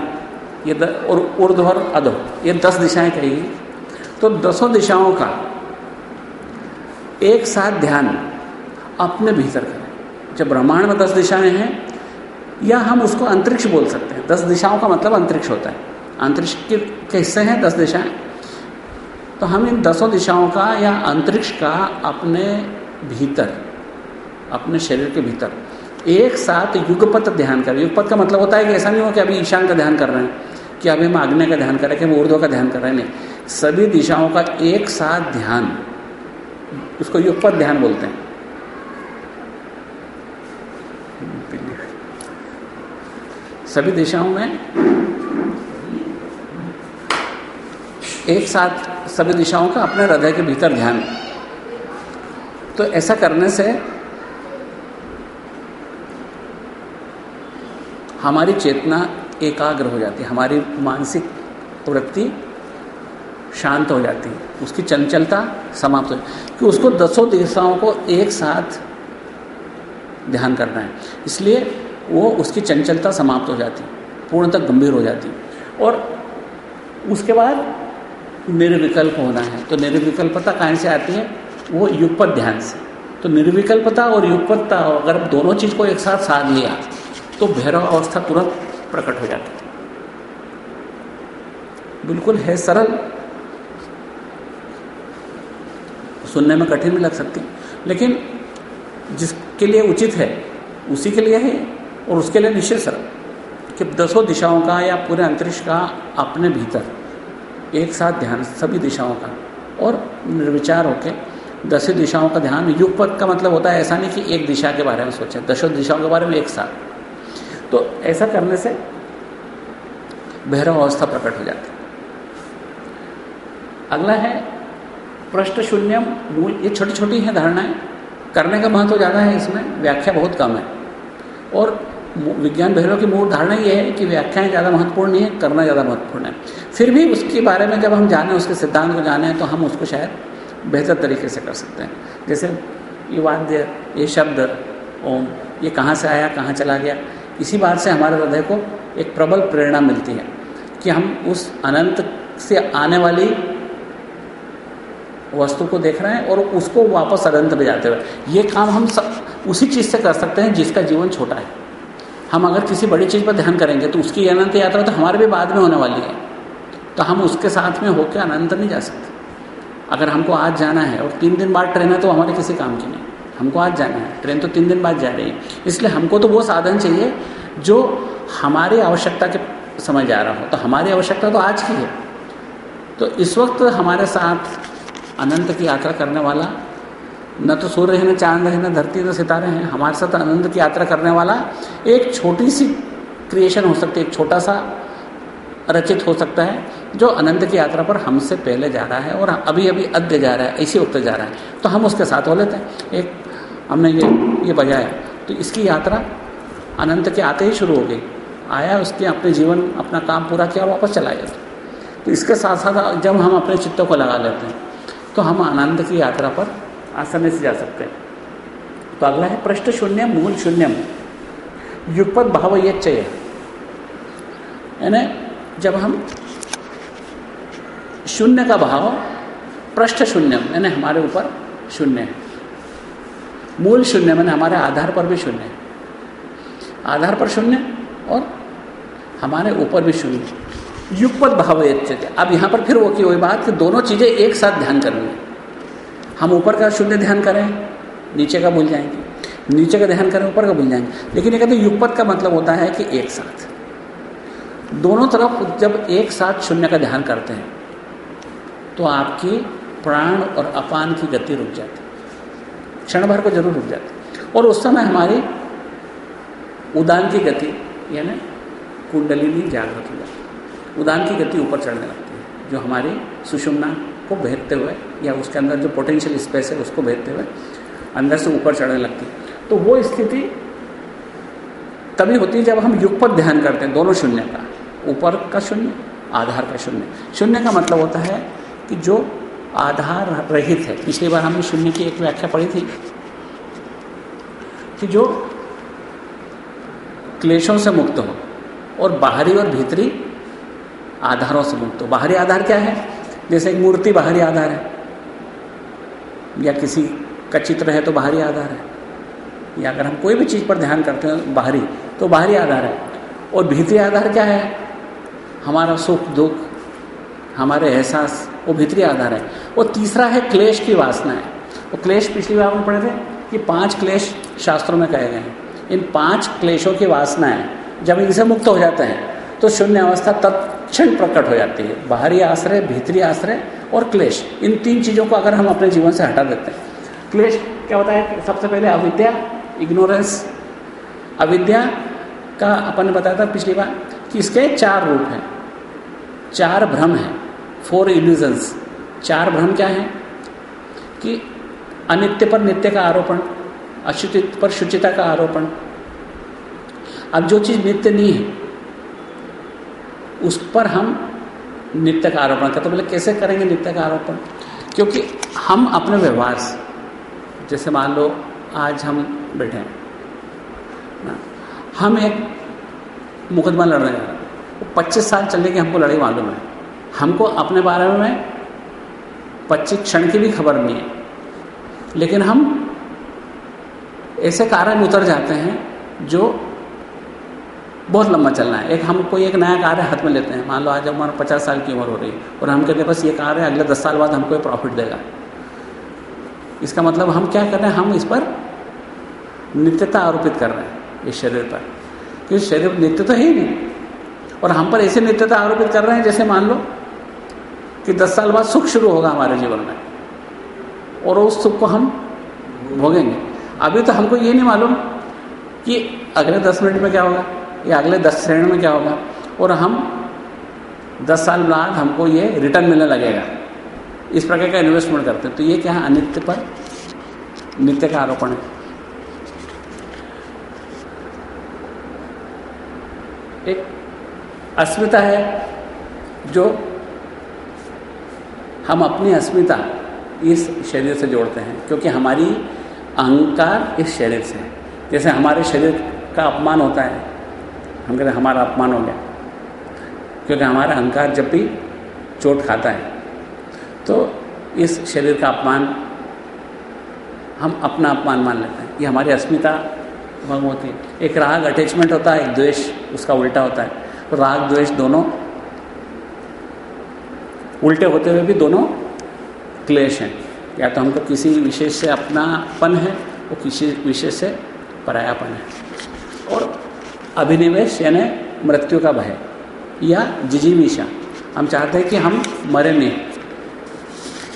ये द, और ऊर्ध और अधो। ये दस दिशाएँ कही गई। तो दसों दिशाओं का एक साथ ध्यान अपने भीतर करें। जब ब्रह्मांड में दस दिशाएँ हैं या हम उसको अंतरिक्ष बोल सकते हैं। दस दिशाओं का मतलब अंतरिक्ष होता है। अंतरिक्ष के हिस्से हैं? दस दिशाएँ। तो हम इन दसों दिशाओं का या अंतरिक्ष का अपने भीतर, अपने शरीर के भीतर, एक साथ युगपत ध्यान करें। युगपत का मतलब होता है कि ऐसा नहीं हो कि अभी ईशान का ध्यान कर रहे हैं, कि अभी हम आग्ने का ध्यान कर रहे कि हम ऊर्ध्व का ध्यान कर रहे हैं। नहीं, सभी दिशाओं का एक साथ ध्यान उसको युगपत ध्यान बोलते हैं। सभी दिशाओं में एक साथ सभी दिशाओं का अपने हृदय के भीतर ध्यान। तो ऐसा करने से हमारी चेतना एकाग्र हो जाती है, हमारी मानसिक वृत्ति शांत हो जाती है, उसकी चंचलता समाप्त हो जाती कि उसको दसों दिशाओं को एक साथ ध्यान करना है। इसलिए वो उसकी चंचलता समाप्त हो जाती पूर्णतः गंभीर हो जाती और उसके बाद निर्विकल्प होना है। तो निर्विकल्पता कहाँ से आती है? वो युगपत ध्यान से। तो निर्विकल्पता और युगपत्ता अगर दोनों चीज़ को एक साथ साध लिया तो भैरव अवस्था तुरंत प्रकट हो जाती है। बिल्कुल है सरल। सुनने में कठिन भी लग सकती। लेकिन जिसके लिए उचित है, उसी के लिए है और उसके लिए निश्चित सरल। कि दसों दिशाओं का या पूरे अंतरिक्ष का अपने भीतर एक साथ ध्यान, सभी दिशाओं का। और निर्विचार होकर दसों दिशाओं का ध्यान युगपद का मतलब होता है ऐसा नहीं कि एक दिशा के बारे में सोचें दसों दिशाओं के बारे में एक साथ। तो ऐसा करने से भैरव अवस्था प्रकट हो जाती है। अगला है प्रश्न शून्यम मूल ये छोटी छोटी हैं धारणाएँ। करने का महत्व ज़्यादा है इसमें, व्याख्या बहुत कम है। और विज्ञान भैरव की मूल धारणा ये है कि व्याख्याएँ ज़्यादा महत्वपूर्ण नहीं है, करना ज़्यादा महत्वपूर्ण है। फिर भी उसके बारे में जब हम जाने, उसके सिद्धांत को जाने तो हम उसको शायद बेहतर तरीके से कर सकते हैं। जैसे ये वाद्य ये शब्द, ओम, ये कहाँ से आया, कहाँ चला गया, इसी बात से हमारे हृदय को एक प्रबल प्रेरणा मिलती है कि हम उस अनंत से आने वाली वस्तु को देख रहे हैं और उसको वापस अनंत में जाते हुए। ये काम हम सब उसी चीज़ से कर सकते हैं जिसका जीवन छोटा है। हम अगर किसी बड़ी चीज़ पर ध्यान करेंगे तो उसकी अनंत यात्रा तो हमारे भी बाद में होने वाली है। तो हम उसके साथ में होकर अनंत नहीं जा सकते। अगर हमको आज जाना है, और तीन दिन बाद ट्रेन है तो हमारे किसी काम की नहीं। हमको आज जाना है। ट्रेन तो तीन दिन बाद जा रही है। इसलिए हमको तो वो साधन चाहिए, जो हमारी आवश्यकता के समय जा रहा हो। तो हमारी आवश्यकता तो आज की है। तो इस वक्त हमारे साथ अनंत की यात्रा करने वाला न तो सूर्य है, न चाँद है, न धरती, न सितारे हैं। हमारे साथ अनंत की यात्रा करने वाला एक छोटी सी क्रिएशन हो सकती है, एक छोटा सा रचित हो सकता है, जो अनंत की यात्रा पर हमसे पहले जा रहा है और अभी अभी अद्य जा रहा है, इसी वक्त जा रहा है। तो हम उसके साथ हो लेते हैं। एक, हमने ये ये बजाया। तो इसकी यात्रा अनंत के आते ही शुरू हो गई। आया, उसके अपने जीवन, अपना काम पूरा किया वापस चला गया। तो इसके साथ साथ जब हम अपने चित्तों को लगा लेते हैं तो हम आनंद की यात्रा पर आसानी से जा सकते हैं। तो अगला है पृष्ठ शून्य मूल शून्यम। युगपत भाव ये चय। यानी जब हम शून्य का भाव पृष्ठ शून्यम, यानी हमारे ऊपर शून्य है। मूल शून्य मैंने हमारे आधार पर भी शून्य है। आधार पर शून्य और हमारे ऊपर भी शून्य। युगपत भाव ये अब यहाँ पर फिर वो की वही बात कि दोनों चीज़ें एक साथ ध्यान करनी हम ऊपर का शून्य ध्यान करें, नीचे का भूल जाएँगे। नीचे का ध्यान करें, ऊपर का भूल जाएँगे। लेकिन ये कहते हैं, युगपत का मतलब होता है कि एक साथ। दोनों तरफ़ जब एक साथ शून्य का ध्यान करते हैं तो आपकी प्राण और अपान की गति रुक जाती क्षण भर को ज़रूर रुक जाती और उस समय हमारी उदान की गति, यानी कुंडलिनी जागृत हो जाती उदान की गति ऊपर चढ़ने लगती है, जो हमारी सुषुम्ना को भेदते हुए, या उसके अंदर जो पोटेंशियल स्पेस है, उसको भेदते हुए अंदर से ऊपर चढ़ने लगती तो वो स्थिति तभी होती है जब हम युग पर ध्यान करते हैं, दोनों शून्य का। ऊपर का शून्य, आधार का शून्य। शून्य का मतलब होता है कि जो आधार रहित है, पिछली बार हमने शून्य की एक व्याख्या पढ़ी थी, कि जो क्लेशों से मुक्त हो और बाहरी और भीतरी आधारों से मुक्त हो। बाहरी आधार क्या है? जैसे एक मूर्ति बाहरी आधार है। या किसी का चित्र है तो बाहरी आधार है। या अगर हम कोई भी चीज़ पर ध्यान करते हैं बाहरी तो बाहरी आधार है। और भीतरी आधार क्या है? हमारा सुख, दुख, हमारे एहसास, वो भीतरी आधार है। और तीसरा है क्लेश की वासना है। वो क्लेश पिछली बार में पढ़े थे कि पाँच क्लेश शास्त्रों में कहे गए हैं। इन पाँच क्लेशों की वासनाएँ जब इनसे मुक्त हो जाते हैं तो शून्य अवस्था तत्क्षण प्रकट हो जाती है। बाहरी आश्रय, भीतरी आश्रय और क्लेश। इन तीन चीज़ों को अगर हम अपने जीवन से हटा देते हैं। क्लेश क्या होता है? सबसे पहले अविद्या, इग्नोरेंस। अविद्या का अपन ने बताया था पिछली बार कि इसके चार रूप हैं। चार भ्रम हैं। फोर इल्यूजन्स चार भ्रम क्या हैं? कि अनित्य पर नित्य का आरोपण अशुचि पर शुचिता का आरोपण। अब जो चीज़ नित्य नहीं है उस पर हम नित्य का आरोपण करते बोले, कैसे करेंगे नित्य का आरोपण? क्योंकि हम अपने व्यवहार से, जैसे मान लो, आज हम बैठे हैं हम एक मुकदमा लड़ रहे हैं। वो पच्चीस साल चलने की हमको लड़ाई मालूम है। हमको अपने बारे में पच्चीस क्षण की भी खबर नहीं है। लेकिन हम ऐसे कारण उतर जाते हैं जो बहुत लंबा चलना है। एक हम कोई एक नया कार्य हाथ में लेते हैं। मान लो आज हमारा पचास साल की उम्र हो रही है और हम कहते हैं, बस ये कार्य अगले दस साल बाद हमको ये प्रॉफिट देगा। इसका मतलब हम क्या कर रहे हैं? हम इस पर नित्यता आरोपित कर रहे हैं इस शरीर पर। क्योंकि शरीर नित्य तो है ही नहीं। और हम पर ऐसे नित्यता आरोपित कर रहे हैं, जैसे मान लो कि दस साल बाद सुख शुरू होगा हमारे जीवन में। और उस सुख को हम भोगेंगे। अभी तो हमको ये नहीं मालूम कि अगले दस मिनट में क्या होगा। या अगले दस श्रेणी में क्या होगा? और हम दस साल बाद हमको ये रिटर्न मिलने लगेगा। इस प्रकार का इन्वेस्टमेंट करते हैं। तो ये क्या है? अनित्य पर नित्य का आरोपण है। एक अस्मिता है जो हम अपनी अस्मिता इस शरीर से जोड़ते हैं, क्योंकि हमारी अहंकार इस शरीर से है। जैसे हमारे शरीर का अपमान होता है हम कहते हैं, हमारा अपमान हो गया। क्योंकि हमारा अहंकार जब भी चोट खाता है तो इस शरीर का अपमान हम अपना अपमान मान लेते हैं। ये हमारी अस्मिता भंग होती है। एक राग अटैचमेंट होता है, एक द्वेष, उसका उल्टा होता है। तो राग, द्वेष दोनों उल्टे होते हुए भी दोनों क्लेश हैं। या तो हमको किसी विशेष से अपनापन है, वो किसी विशेष से परायापन है। और अभिनिवेश यानी मृत्यु का भय या जिजीविशा हम चाहते हैं कि हम मरे नहीं।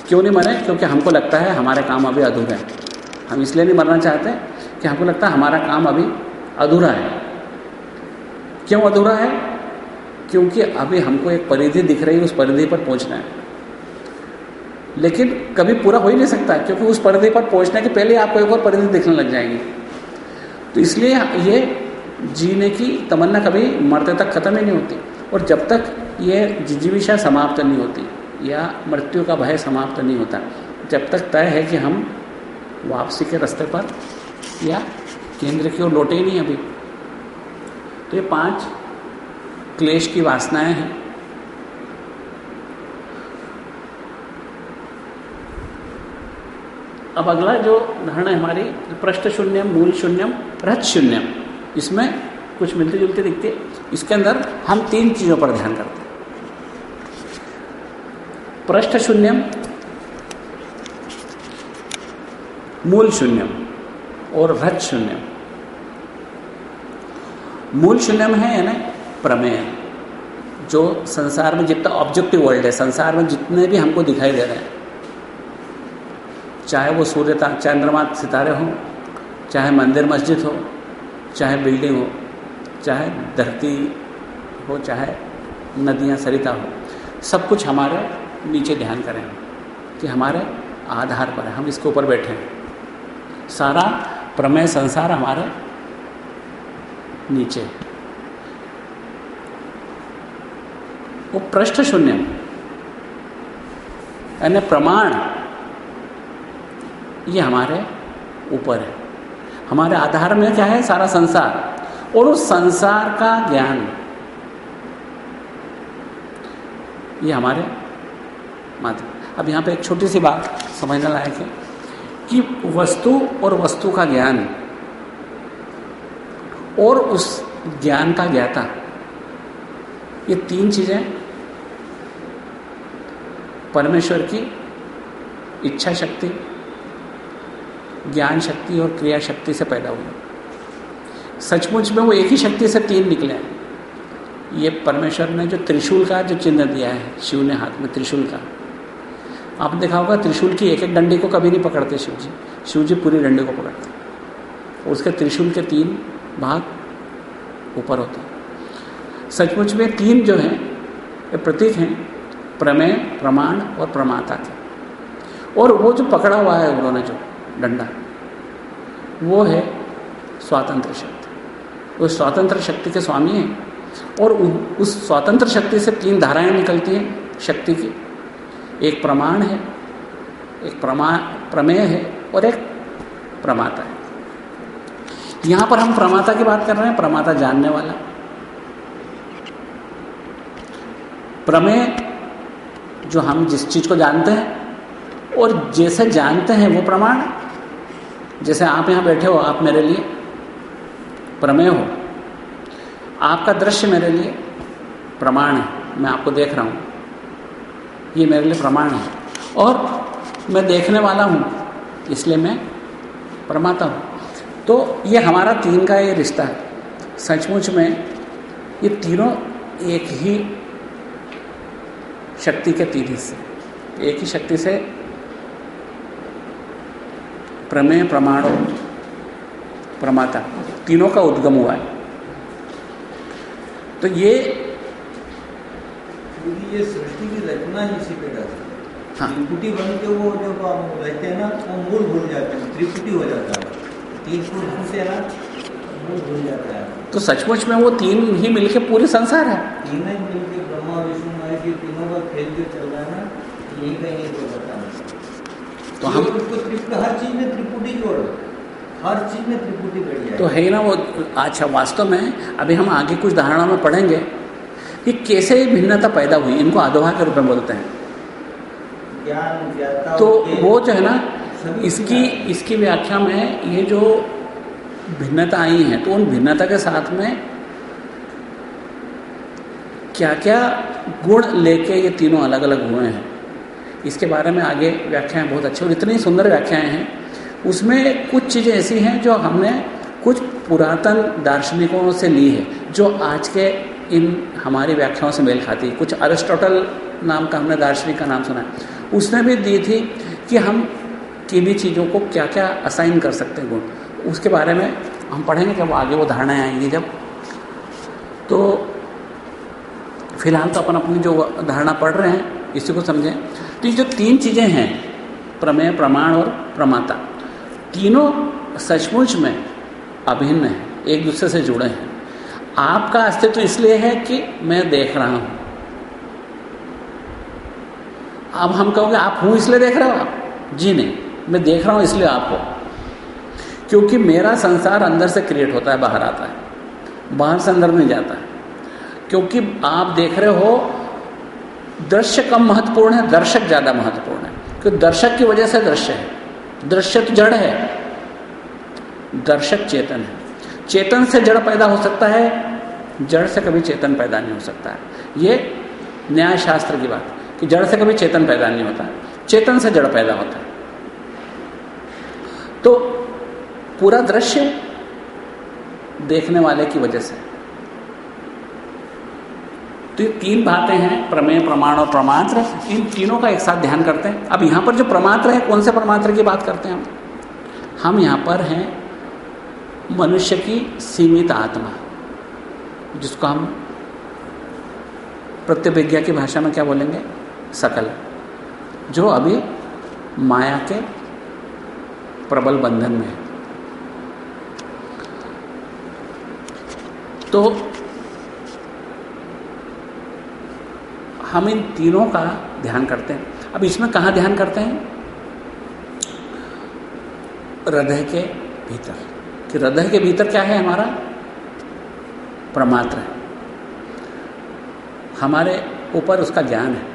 क्यों नहीं मरे? क्योंकि हमको लगता है हमारे काम अभी अधूरे हैं। हम इसलिए नहीं मरना चाहते कि हमको लगता है हमारा काम अभी अधूरा है। क्यों अधूरा है? क्योंकि अभी हमको एक परिधि दिख रही है, उस परिधि पर पहुँचना है। लेकिन कभी पूरा हो ही नहीं सकता, क्योंकि उस परिधि पर पहुँचने के पहले आपको एक और परिधि दिखने लग जाएगी। तो इसलिए ये जीने की तमन्ना कभी मरते तक खत्म ही नहीं होती। और जब तक ये जिजीविशा समाप्त नहीं होती, या मृत्यु का भय समाप्त नहीं होता, जब तक तय है कि हम वापसी के रास्ते पर या केंद्र की ओर लौटे नहीं अभी। तो ये पाँच क्लेश की वासनाएँ हैं। अब अगला जो धारणा है हमारी पृष्ठ शून्यम, मूल शून्यम, रथ शून्यम। इसमें कुछ मिलती जुलती दिखती इसके अंदर हम तीन चीज़ों पर ध्यान करते हैं। पृष्ठ शून्यम, मूल शून्यम और रज शून्यम। मूल शून्यम है यानी प्रमेय, जो संसार में जितना ऑब्जेक्टिव वर्ल्ड है, संसार में जितने भी हमको दिखाई दे रहे हैं। चाहे वो सूर्य चंद्रमा सितारे हों, चाहे मंदिर मस्जिद हो चाहे बिल्डिंग हो, चाहे धरती हो, चाहे नदियाँ, सरिता हो, सब कुछ हमारे नीचे ध्यान करें कि हमारे आधार पर है। हम इसके ऊपर बैठे हैं। सारा प्रमेय संसार हमारे नीचे वो पृष्ठ शून्य। यानी प्रमाण, ये हमारे ऊपर है। हमारे आधार में क्या है? सारा संसार। और उस संसार का ज्ञान। ये हमारे माध्यम। अब यहाँ पे एक छोटी सी बात समझने लायक है कि वस्तु और वस्तु का ज्ञान और उस ज्ञान का ज्ञाता, ये तीन चीज़ें परमेश्वर की इच्छा शक्ति ज्ञान शक्ति और क्रिया शक्ति से पैदा हुई। सचमुच में वो एक ही शक्ति से तीन निकले हैं। ये परमेश्वर ने जो त्रिशूल का जो चिन्ह दिया है, शिव ने हाथ में त्रिशूल का। आपने देखा होगा, त्रिशूल की एक एक डंडी को कभी नहीं पकड़ते शिव जी। शिव जी पूरी डंडी को पकड़ते उसके त्रिशूल के तीन भाग ऊपर होते हैं। सचमुच में तीन जो हैं, ये प्रतीक हैं, प्रमेय, प्रमाण और प्रमाता के। और वो जो पकड़ा हुआ है उन्होंने जो डंडा वो है स्वातंत्र शक्ति। वो स्वतंत्र शक्ति के स्वामी हैं और उस स्वतंत्र शक्ति से तीन धाराएँ निकलती हैं शक्ति की। एक प्रमाण है, एक प्रमा, प्रमेय है और एक प्रमाता है। यहाँ पर हम प्रमाता की बात कर रहे हैं, प्रमाता जानने वाला। प्रमेय जो हम जिस चीज़ को जानते हैं और जैसे जानते हैं वो प्रमाण जैसे आप यहाँ बैठे हो, आप मेरे लिए प्रमेय हो। आपका दृश्य मेरे लिए प्रमाण है। मैं आपको देख रहा हूँ। ये मेरे लिए प्रमाण है। और मैं देखने वाला हूँ, इसलिए मैं प्रमाता हूँ। तो ये हमारा तीन का ये रिश्ता है। सचमुच में ये तीनों एक ही शक्ति के तीन हिस्से एक ही शक्ति से प्रमेय प्रमाण प्रमाता। तीनों का उद्गम हुआ है। तो ये ये सृष्टि की रचना इसी पे हाँ। त्रिपुटी बन के वो जब रहते हैं ना वो मूल भूल जाते हैं। त्रिपुटी हो जाता है। तीन फुट से ना मूल भूल जाता है। तो सचमुच में वो तीन ही मिलके पूरे संसार है। तीन ही मिलके ब्रह्मा विष्णु महेश तीनों का खेल जो चल रहा है ना यही कहीं तो हम हर चीज़ में त्रिपुटी जोड़ो हर चीज़ में त्रिपुटी जाए तो है ना वो अच्छा वास्तव में अभी हम आगे कुछ धारणा में पढ़ेंगे कि कैसे भिन्नता पैदा हुई। इनको अधोहा के रूप में बोलते हैं। ज्ञान तो वो जो है ना इसकी इसकी व्याख्या में ये जो भिन्नता आई है तो उन भिन्नता के साथ में क्या क्या गुण लेके ये तीनों अलग अलग हुए हैं? इसके बारे में आगे व्याख्याएँ बहुत अच्छी और इतनी सुंदर व्याख्याएँ हैं। उसमें कुछ चीज़ें ऐसी हैं जो हमने कुछ पुरातन दार्शनिकों से ली है, जो आज के इन हमारी व्याख्याओं से मेल खाती है। कुछ अरिस्टोटल नाम का हमने दार्शनिक का नाम सुना है। उसने भी दी थी कि हम किन्हीं चीज़ों को क्या क्या असाइन कर सकते हैं गुण। उसके बारे में हम पढ़ेंगे जब आगे वो धारणाएँ आएँगी जब। तो फ़िलहाल तो अपन अपनी जो धारणा पढ़ रहे हैं, इसी को समझें। तो ये जो तीन चीज़ें हैं, प्रमेय, प्रमाण और प्रमाता, तीनों सचमुच में अभिन्न हैं, एक दूसरे से जुड़े हैं। आपका अस्तित्व इसलिए है कि मैं देख रहा हूँ। अब हम कहोगे, आप हूँ इसलिए देख रहे हो? आप जी नहीं, मैं देख रहा हूँ इसलिए आपको क्योंकि मेरा संसार अंदर से क्रिएट होता है, बाहर आता है। बाहर से अंदर नहीं जाता। है क्योंकि आप देख रहे हो दृश्य कम महत्वपूर्ण है, दर्शक ज़्यादा महत्वपूर्ण है। क्योंकि दर्शक की वजह से दृश्य है। दृश्य तो जड़ है। दर्शक चेतन है। चेतन से जड़ पैदा हो सकता है, जड़ से कभी चेतन पैदा नहीं हो सकता है। ये न्याय शास्त्र की बात कि जड़ से कभी चेतन पैदा नहीं होता। चेतन से जड़ पैदा होता तो पूरा दृश्य देखने वाले की वजह से। तो ये तीन बातें हैं, प्रमेय, प्रमाण और प्रमात्र। इन तीनों का एक साथ ध्यान करते हैं। अब यहाँ पर जो प्रमात्र है, कौन से प्रमात्र की बात करते हैं हम? हम यहाँ पर हैं मनुष्य की सीमित आत्मा, जिसको हम प्रत्यभिज्ञा की भाषा में क्या बोलेंगे? सकल। जो अभी माया के प्रबल बंधन में है। तो हम इन तीनों का ध्यान करते हैं। अब इसमें कहाँ ध्यान करते हैं? हृदय के भीतर। कि हृदय के भीतर क्या है हमारा? प्रमात्र है। हमारे ऊपर उसका ज्ञान है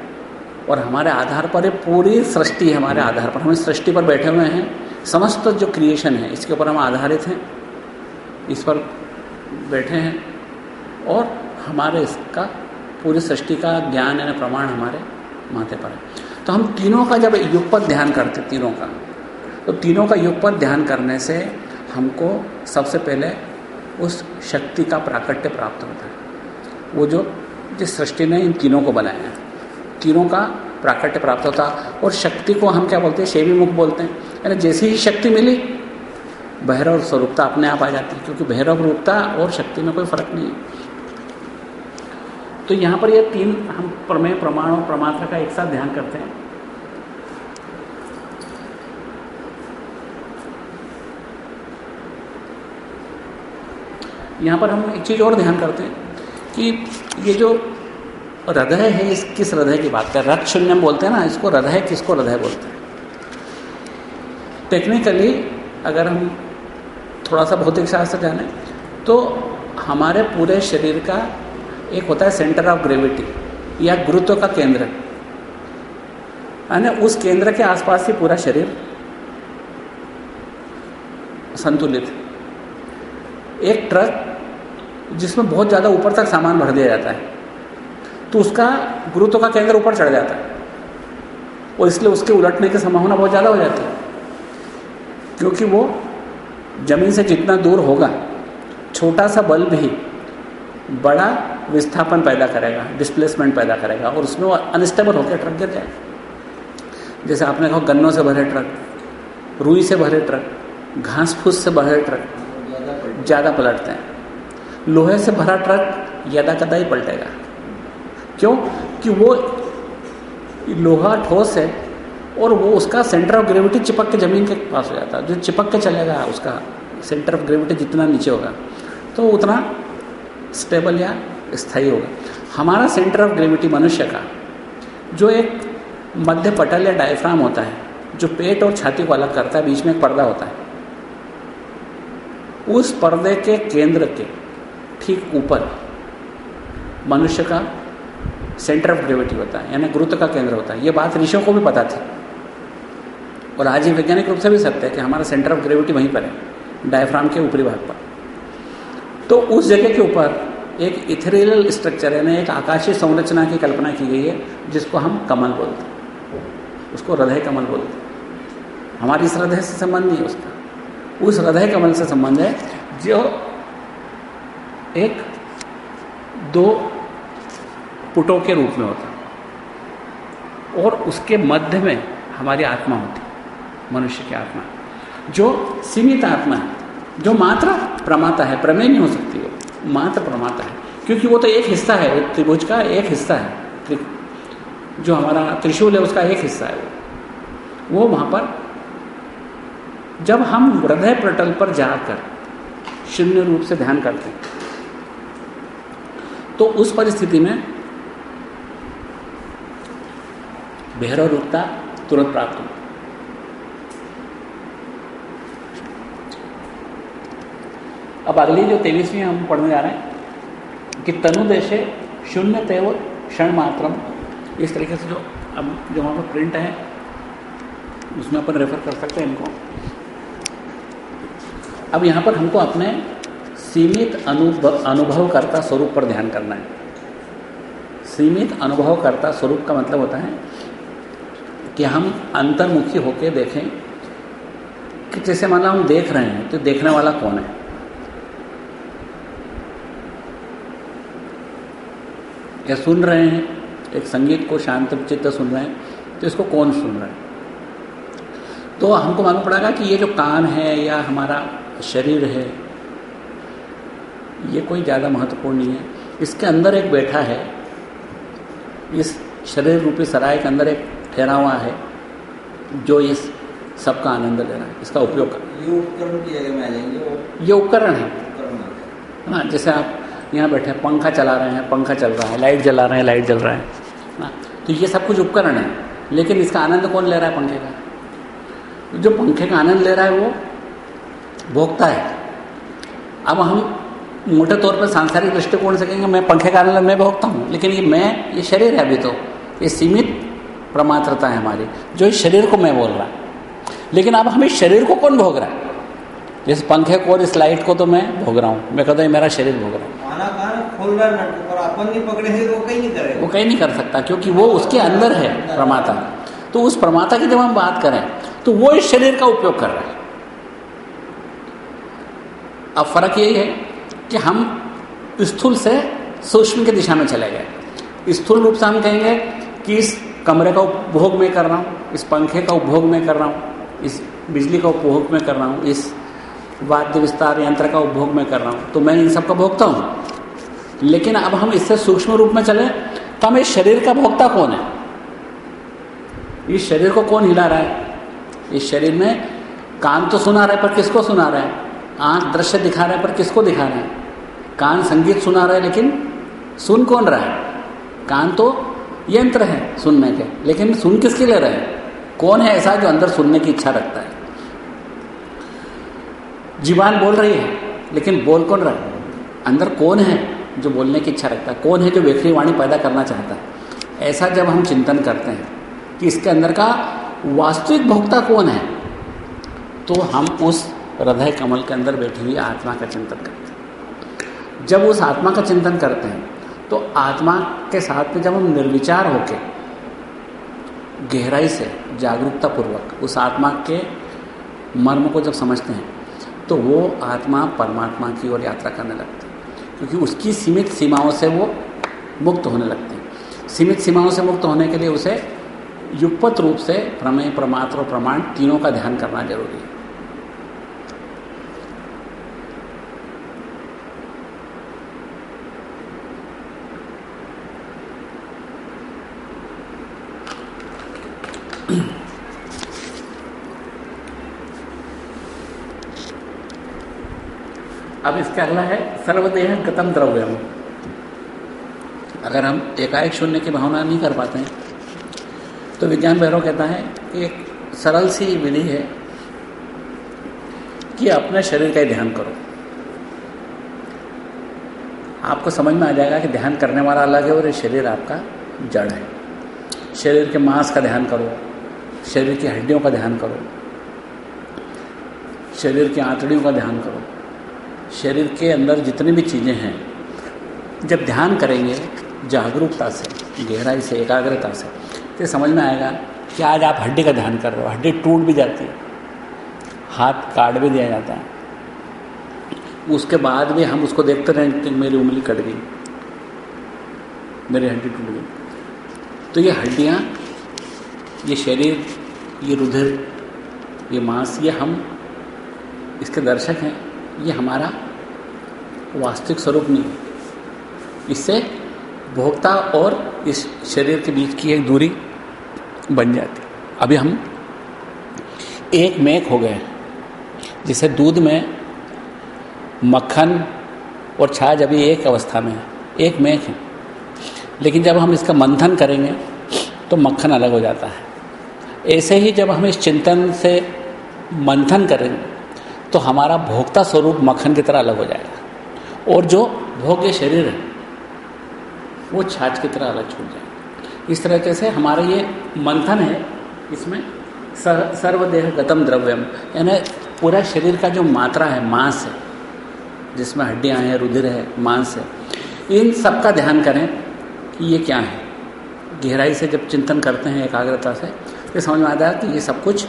और हमारे आधार पर ये पूरी सृष्टि है हमारे आधार पर। हम इस सृष्टि पर बैठे हुए हैं। समस्त जो क्रिएशन है, इसके ऊपर हम आधारित हैं। इस पर बैठे हैं और हमारे इसका पूरी सृष्टि का ज्ञान यानी प्रमाण हमारे माथे पर है। तो हम तीनों का जब युग पर ध्यान करते, तीनों का तो तीनों का युग पर ध्यान करने से हमको सबसे पहले उस शक्ति का प्राकट्य प्राप्त होता है। वो जो, जिस सृष्टि ने इन तीनों को बनाया है, तीनों का प्राकट्य प्राप्त होता और शक्ति को हम क्या बोलते हैं? शेवी मुख बोलते हैं। यानी जैसी ही शक्ति मिली, भैरव स्वरूपता अपने आप आ जाती है, क्योंकि भैरव रूपता और शक्ति में कोई फ़र्क नहीं है। तो यहाँ पर ये तीन हम प्रमेय, प्रमाण और प्रमात्र का एक साथ ध्यान करते हैं। यहाँ पर हम एक चीज़ और ध्यान करते हैं कि ये जो हृदय है, इस किस हृदय की बात कर रथ शून्य बोलते हैं ना, इसको हृदय किसको हृदय बोलते हैं? टेक्निकली अगर हम थोड़ा सा भौतिक शास्त्र जाने तो हमारे पूरे शरीर का एक होता है सेंटर ऑफ़ ग्रेविटी या गुरुत्व का केंद्र यानी उस केंद्र के आसपास ही पूरा शरीर संतुलित एक ट्रक जिसमें बहुत ज़्यादा ऊपर तक सामान भर दिया जाता है तो उसका गुरुत्व का केंद्र ऊपर चढ़ जाता है। और इसलिए उसके उलटने की संभावना बहुत ज़्यादा हो जाती है, क्योंकि वो ज़मीन से जितना दूर होगा, छोटा सा बल भी बड़ा विस्थापन पैदा करेगा डिस्प्लेसमेंट पैदा करेगा और उसमें अनस्टेबल होकर ट्रक गिर जाएगा। जैसे आपने कहा गन्नों से भरे ट्रक रुई से भरे ट्रक घास फूस से भरे ट्रक ज़्यादा पलटते हैं। लोहे से भरा ट्रक यदा कदा ही पलटेगा। क्यों? कि वो लोहा ठोस है और वो उसका सेंटर ऑफ़ ग्रेविटी चिपक के ज़मीन के पास हो जाता है। जो चिपक के चलेगा, उसका सेंटर ऑफ़ ग्रेविटी जितना नीचे होगा तो उतना स्टेबल या स्थायी होगा। हमारा सेंटर ऑफ़ ग्रेविटी मनुष्य का, जो एक मध्य पटल या डायफ्राम होता है, जो पेट और छाती को अलग करता है, बीच में एक पर्दा होता है, उस पर्दे के केंद्र के ठीक ऊपर मनुष्य का सेंटर ऑफ़ ग्रेविटी होता है, यानी गुरुत्व का केंद्र होता है। ये बात ऋषियों को भी पता थी। और आज ही वैज्ञानिक रूप से भी सत्य है कि हमारा सेंटर ऑफ़ ग्रेविटी वहीं पर है डायफ्राम के ऊपरी भाग पर। तो उस जगह के ऊपर एक इथेरियल स्ट्रक्चर यानी एक आकाशीय संरचना की कल्पना की गई है, जिसको हम कमल बोलते हैं। उसको हृदय कमल बोलते हैं। हमारी इस हृदय से संबंध नहीं है उसका। उस हृदय कमल से संबंध है, जो एक दो पुटों के रूप में होता और उसके मध्य में हमारी आत्मा होती मनुष्य की आत्मा। जो सीमित आत्मा है, जो मात्र प्रमाता है, प्रमेय नहीं हो सकती। मात्र प्रमाता है। क्योंकि वो तो एक हिस्सा है त्रिभुज का एक हिस्सा है। जो हमारा त्रिशूल है, उसका एक हिस्सा है। वो वो वहाँ पर जब हम हृदय पटल पर जाकर शून्य रूप से ध्यान करते हैं तो उस परिस्थिति में भैरव रूपता तुरंत प्राप्त होती अब अगली जो तेईसवीं हम पढ़ने जा रहे हैं, कि तनु देशे शून्य तेव क्षण मात्रम इस तरीके से जो अब जो वहाँ पर प्रिंट है, उसमें अपन रेफर कर सकते हैं इनको। अब यहाँ पर हमको अपने सीमित अनुभव अनुभव करता स्वरूप पर ध्यान करना है। सीमित अनुभव करता स्वरूप का मतलब होता है कि हम अंतर्मुखी होकर देखें कि जैसे मान लो हम देख रहे हैं तो देखने वाला कौन है? या सुन रहे हैं एक संगीत को शांत चित्त सुन रहे हैं तो इसको कौन सुन रहा है? तो हमको मालूम पड़ेगा कि ये जो कान है या हमारा शरीर है ये कोई ज़्यादा महत्वपूर्ण नहीं है। इसके अंदर एक बैठा है इस शरीर रूपी सराय के अंदर एक ठहरा हुआ है जो इस सबका आनंद ले रहा है। इसका उपयोग कर ये उपकरण जाएँगे ये उपकरण है। ना जैसे आप यहाँ बैठे हैं, पंखा चला रहे हैं, पंखा चल रहा है, लाइट जला रहे हैं, लाइट जल रहा है। ना तो ये सब कुछ उपकरण है, लेकिन इसका आनंद कौन ले रहा है पंखे का? जो पंखे का आनंद ले रहा है वो भोगता है। अब हम मोटे तौर पर सांसारिक दृष्टिकोण से कहेंगे, मैं पंखे का आनंद मैं भोगता हूँ, लेकिन ये मैं, ये शरीर है अभी तो ये सीमित प्रमात्रता है हमारी, जो इस शरीर को मैं बोल रहा लेकिन अब हम इस शरीर को कौन भोग रहा है? इस पंखे को और इस लाइट को तो मैं भोग रहा हूँ। मैं कहता हूँ मेरा शरीर भोग रहा हूँ। खोल और अपन पकड़े हैं वो कहीं नहीं करेगा। वो कहीं नहीं कर सकता, क्योंकि वो उसके अंदर है प्रमाता तो उस प्रमाता की जब हम बात करें तो वो इस शरीर का उपयोग कर रहा है। अब फ़र्क यही है कि हम स्थूल से सूक्ष्म की दिशा में चले गए। स्थूल रूप से हम कहेंगे कि इस कमरे का उपभोग मैं कर रहा हूँ, इस पंखे का उपभोग मैं कर रहा हूँ, इस बिजली का उपभोग मैं कर रहा हूँ, इस वाद्य विस्तार यंत्र का उपभोग मैं कर रहा हूँ। तो मैं इन सब का भोगता हूँ। लेकिन अब हम इससे सूक्ष्म रूप में चले तो हम इस शरीर का भोक्ता कौन है? इस शरीर को कौन हिला रहा है? इस शरीर में कान तो सुना रहा है, पर किसको सुना रहा है? आँख दृश्य दिखा रहा है, पर किसको दिखा रहा है? कान संगीत सुना रहा है, लेकिन सुन कौन रहा है? कान तो यंत्र है सुनने के। लेकिन सुन किसके ले रहे? हैं कौन है ऐसा जो अंदर सुनने की इच्छा रखता है? जीवान बोल रही है, लेकिन बोल कौन रहा है? अंदर कौन है? जो बोलने की इच्छा रखता है। कौन है जो वेखरी वाणी पैदा करना चाहता है? ऐसा जब हम चिंतन करते हैं कि इसके अंदर का वास्तविक भोक्ता कौन है तो हम उस हृदय कमल के अंदर बैठी हुई आत्मा का चिंतन करते हैं। जब उस आत्मा का चिंतन करते हैं तो आत्मा के साथ में जब हम निर्विचार होकर गहराई से जागरूकता पूर्वक उस आत्मा के मर्म को जब समझते हैं तो वो आत्मा परमात्मा की ओर यात्रा करने लगती है। क्योंकि उसकी सीमित सीमाओं से वो मुक्त होने लगते हैं। सीमित सीमाओं से मुक्त होने के लिए उसे युगपत रूप से प्रमेय प्रमात्र और प्रमाण तीनों का ध्यान करना ज़रूरी है। अब इसका अगला है, सर्वदेह गतम द्रव्यम। अगर हम एकाएक शून्य की भावना नहीं कर पाते हैं तो विज्ञान भैरव कहता है कि एक सरल सी विधि है कि अपने शरीर का ही ध्यान करो। आपको समझ में आ जाएगा कि ध्यान करने वाला अलग है और ये शरीर आपका जड़ है। शरीर के मांस का ध्यान करो, शरीर की हड्डियों का ध्यान करो, शरीर की आंतड़ियों का ध्यान करो। शरीर के अंदर जितनी भी चीज़ें हैं, जब ध्यान करेंगे, जागरूकता से, गहराई से, एकाग्रता से तो समझ में आएगा कि आज आप हड्डी का ध्यान कर रहे हो, हड्डी टूट भी जाती है, हाथ काट भी दिया जाता है। उसके बाद भी हम उसको देखते रहें कि मेरी उंगली कट गई, मेरी हड्डी टूट गई। तो ये हड्डियाँ, ये शरीर, ये रुधिर, ये मांस, ये हम, इसके दर्शक हैं। ये हमारा वास्तविक स्वरूप नहीं है। इससे भोक्ता और इस शरीर के बीच की एक दूरी बन जाती। अभी हम एक मेक हो गए जिसे दूध में मक्खन और छाछ अभी एक अवस्था में है, एक मेक है। लेकिन जब हम इसका मंथन करेंगे तो मक्खन अलग हो जाता है। ऐसे ही जब हम इस चिंतन से मंथन करेंगे तो हमारा भोक्ता स्वरूप मक्खन की तरह अलग हो जाएगा। और जो भोग्य शरीर है, वो छाछ की तरह अलग छूट जाएगा। इस तरीके से हमारा ये मंथन है, इसमें सर्वदेह गतम द्रव्यम, यानी पूरा शरीर का जो मात्रा है, मांस है, जिसमें हड्डियाँ हैं, रुधिर है, मांस है, इन सब का ध्यान करें कि ये क्या है। गहराई से जब चिंतन करते हैं एकाग्रता से तो समझ में आता है कि ये सब कुछ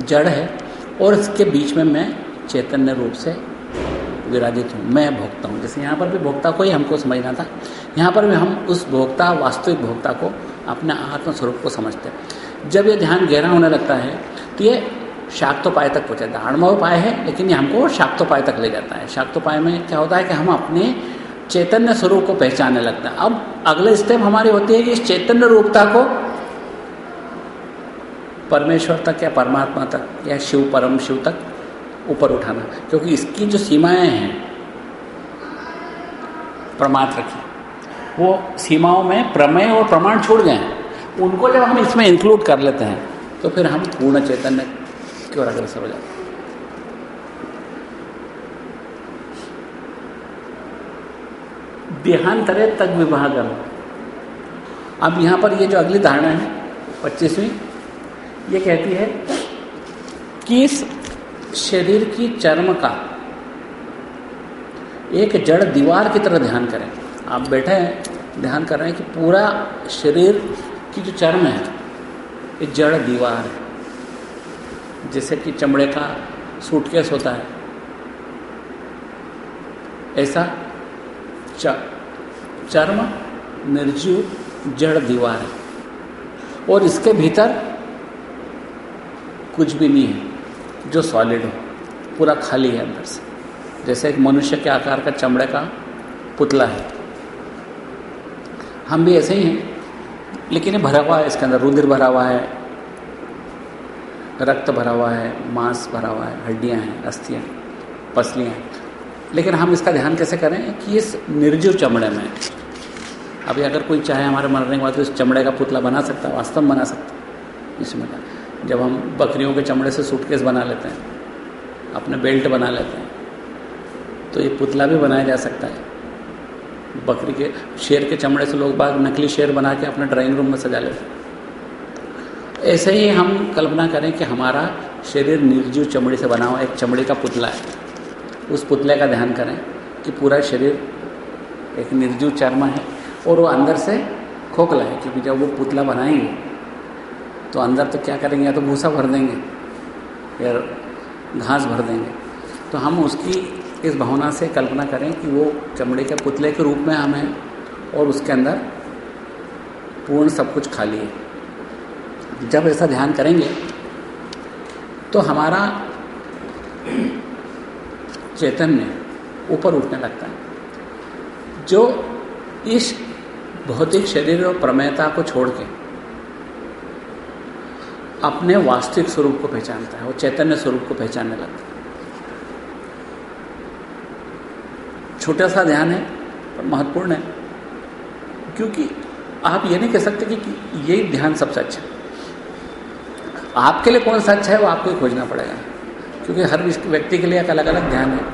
जड़ है और इसके बीच में मैं चैतन्य रूप से विराजित हूँ। मैं भोगता हूँ। जैसे यहाँ पर भी भोक्ता को ही हमको समझना था। यहाँ पर भी हम उस भोक्ता, वास्तविक भोक्ता को अपने आत्मस्वरूप को समझते हैं। जब ये ध्यान गहरा होने लगता है तो ये शाक्तोपाय तक पहुँचाता है। आड़मोपाय है, लेकिन ये हमको शाक्तोपाय तक ले जाता है। शाक्तोपाय में क्या होता है कि हम अपने चैतन्य स्वरूप को पहचानने लगते हैं। अब अगले स्टेप हमारी होती है कि इस चैतन्य रूपता को परमेश्वर तक या परमात्मा तक या शिव परम शिव तक ऊपर उठाना। क्योंकि इसकी जो सीमाएँ हैं, प्रमात्र की, वो सीमाओं में प्रमेय और प्रमाण छोड़ गए हैं। उनको जब हम इसमें इंक्लूड कर लेते हैं तो फिर हम पूर्ण चैतन्य की ओर अग्रसर हो जाते हैं। देहांतरे तक विभागम। अब यहाँ पर ये जो अगली धारणा है, पच्चीसवीं ये कहती है कि इस शरीर की चर्म का एक जड़ दीवार की तरह ध्यान करें? आप बैठे हैं, ध्यान कर रहे हैं कि पूरा शरीर की जो चर्म है, ये जड़ दीवार है। जैसे कि चमड़े का सूटकेस होता है। ऐसा चर्म निर्जीव जड़ दीवार है। और इसके भीतर कुछ भी नहीं है, जो सॉलिड हो, पूरा खाली है अंदर से। जैसे एक मनुष्य के आकार का चमड़े का पुतला है। हम भी ऐसे ही हैं, लेकिन ये भरा हुआ है इसके अंदर, रुधिर भरा हुआ है, रक्त भरा हुआ है, मांस भरा हुआ है, हड्डियाँ हैं, अस्थियाँ पसलियाँ हैं। लेकिन हम इसका ध्यान कैसे करें कि इस निर्जीव चमड़े में, अभी अगर कोई चाहे हमारे मरने के बाद तो इस चमड़े का पुतला बना सकता है, वास्तव बना सकता है, इसमें। जब हम बकरियों के चमड़े से सूटकेस बना लेते हैं, अपने बेल्ट बना लेते हैं तो ये पुतला भी बनाया जा सकता है। बकरी के शेर के चमड़े से लोग बाग नकली शेर बना के अपने ड्राइंग रूम में सजा लेते हैं। ऐसे ही हम कल्पना करें कि हमारा शरीर निर्जीव चमड़ी से बना हुआ एक चमड़ी का पुतला है। उस पुतले का ध्यान करें कि पूरा शरीर एक निर्जीव चर्म है और वो अंदर से खोखला है, क्योंकि जब वो पुतला बनाएँगे तो अंदर तो क्या करेंगे? या तो भूसा भर देंगे, या घास भर देंगे। तो हम उसकी इस भावना से कल्पना करें कि वो चमड़े के पुतले के रूप में हम हैं और उसके अंदर पूर्ण सब कुछ खाली है। जब ऐसा ध्यान करेंगे तो हमारा चैतन्य ऊपर उठने लगता है। जो इस भौतिक शरीर और प्रमेयता को छोड़ के अपने वास्तविक स्वरूप को पहचानता है वो चैतन्य स्वरूप को पहचानने लगता है। छोटा सा ध्यान है पर महत्वपूर्ण है। क्योंकि आप ये नहीं कह सकते कि, कि ध्यान सबसे अच्छा है। आपके लिए कौन सा अच्छा है वो आपको ही खोजना पड़ेगा। क्योंकि हर व्यक्ति के लिए एक अलग अलग ध्यान है।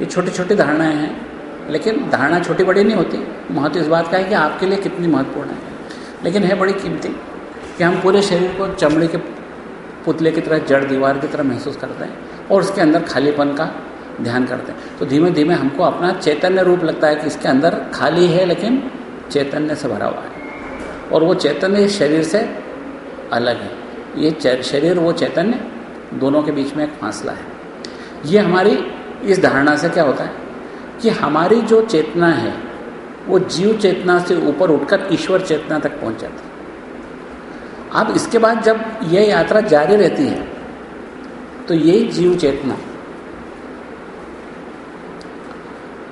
ये छोटी छोटी धारणाएँ हैं लेकिन धारणा छोटी बड़ी नहीं होती। महत्व इस बात का है कि आपके लिए कितनी महत्वपूर्ण है। लेकिन है बड़ी कीमती। कि हम पूरे शरीर को चमड़े के पुतले की तरह, जड़ दीवार की तरह महसूस करते हैं और उसके अंदर खालीपन का ध्यान करते हैं। तो धीमे धीमे हमको अपना चैतन्य रूप लगता है कि इसके अंदर खाली है, लेकिन चैतन्य से भरा हुआ है। और वो चैतन्य शरीर से अलग है। ये शरीर वो चैतन्य दोनों के बीच में एक फासला है। ये हमारी, इस धारणा से क्या होता है कि हमारी जो चेतना है, वो जीव चेतना से ऊपर उठकर ईश्वर चेतना तक पहुँच जाती है। अब इसके बाद जब यह यात्रा जारी रहती है तो यही जीव चेतना,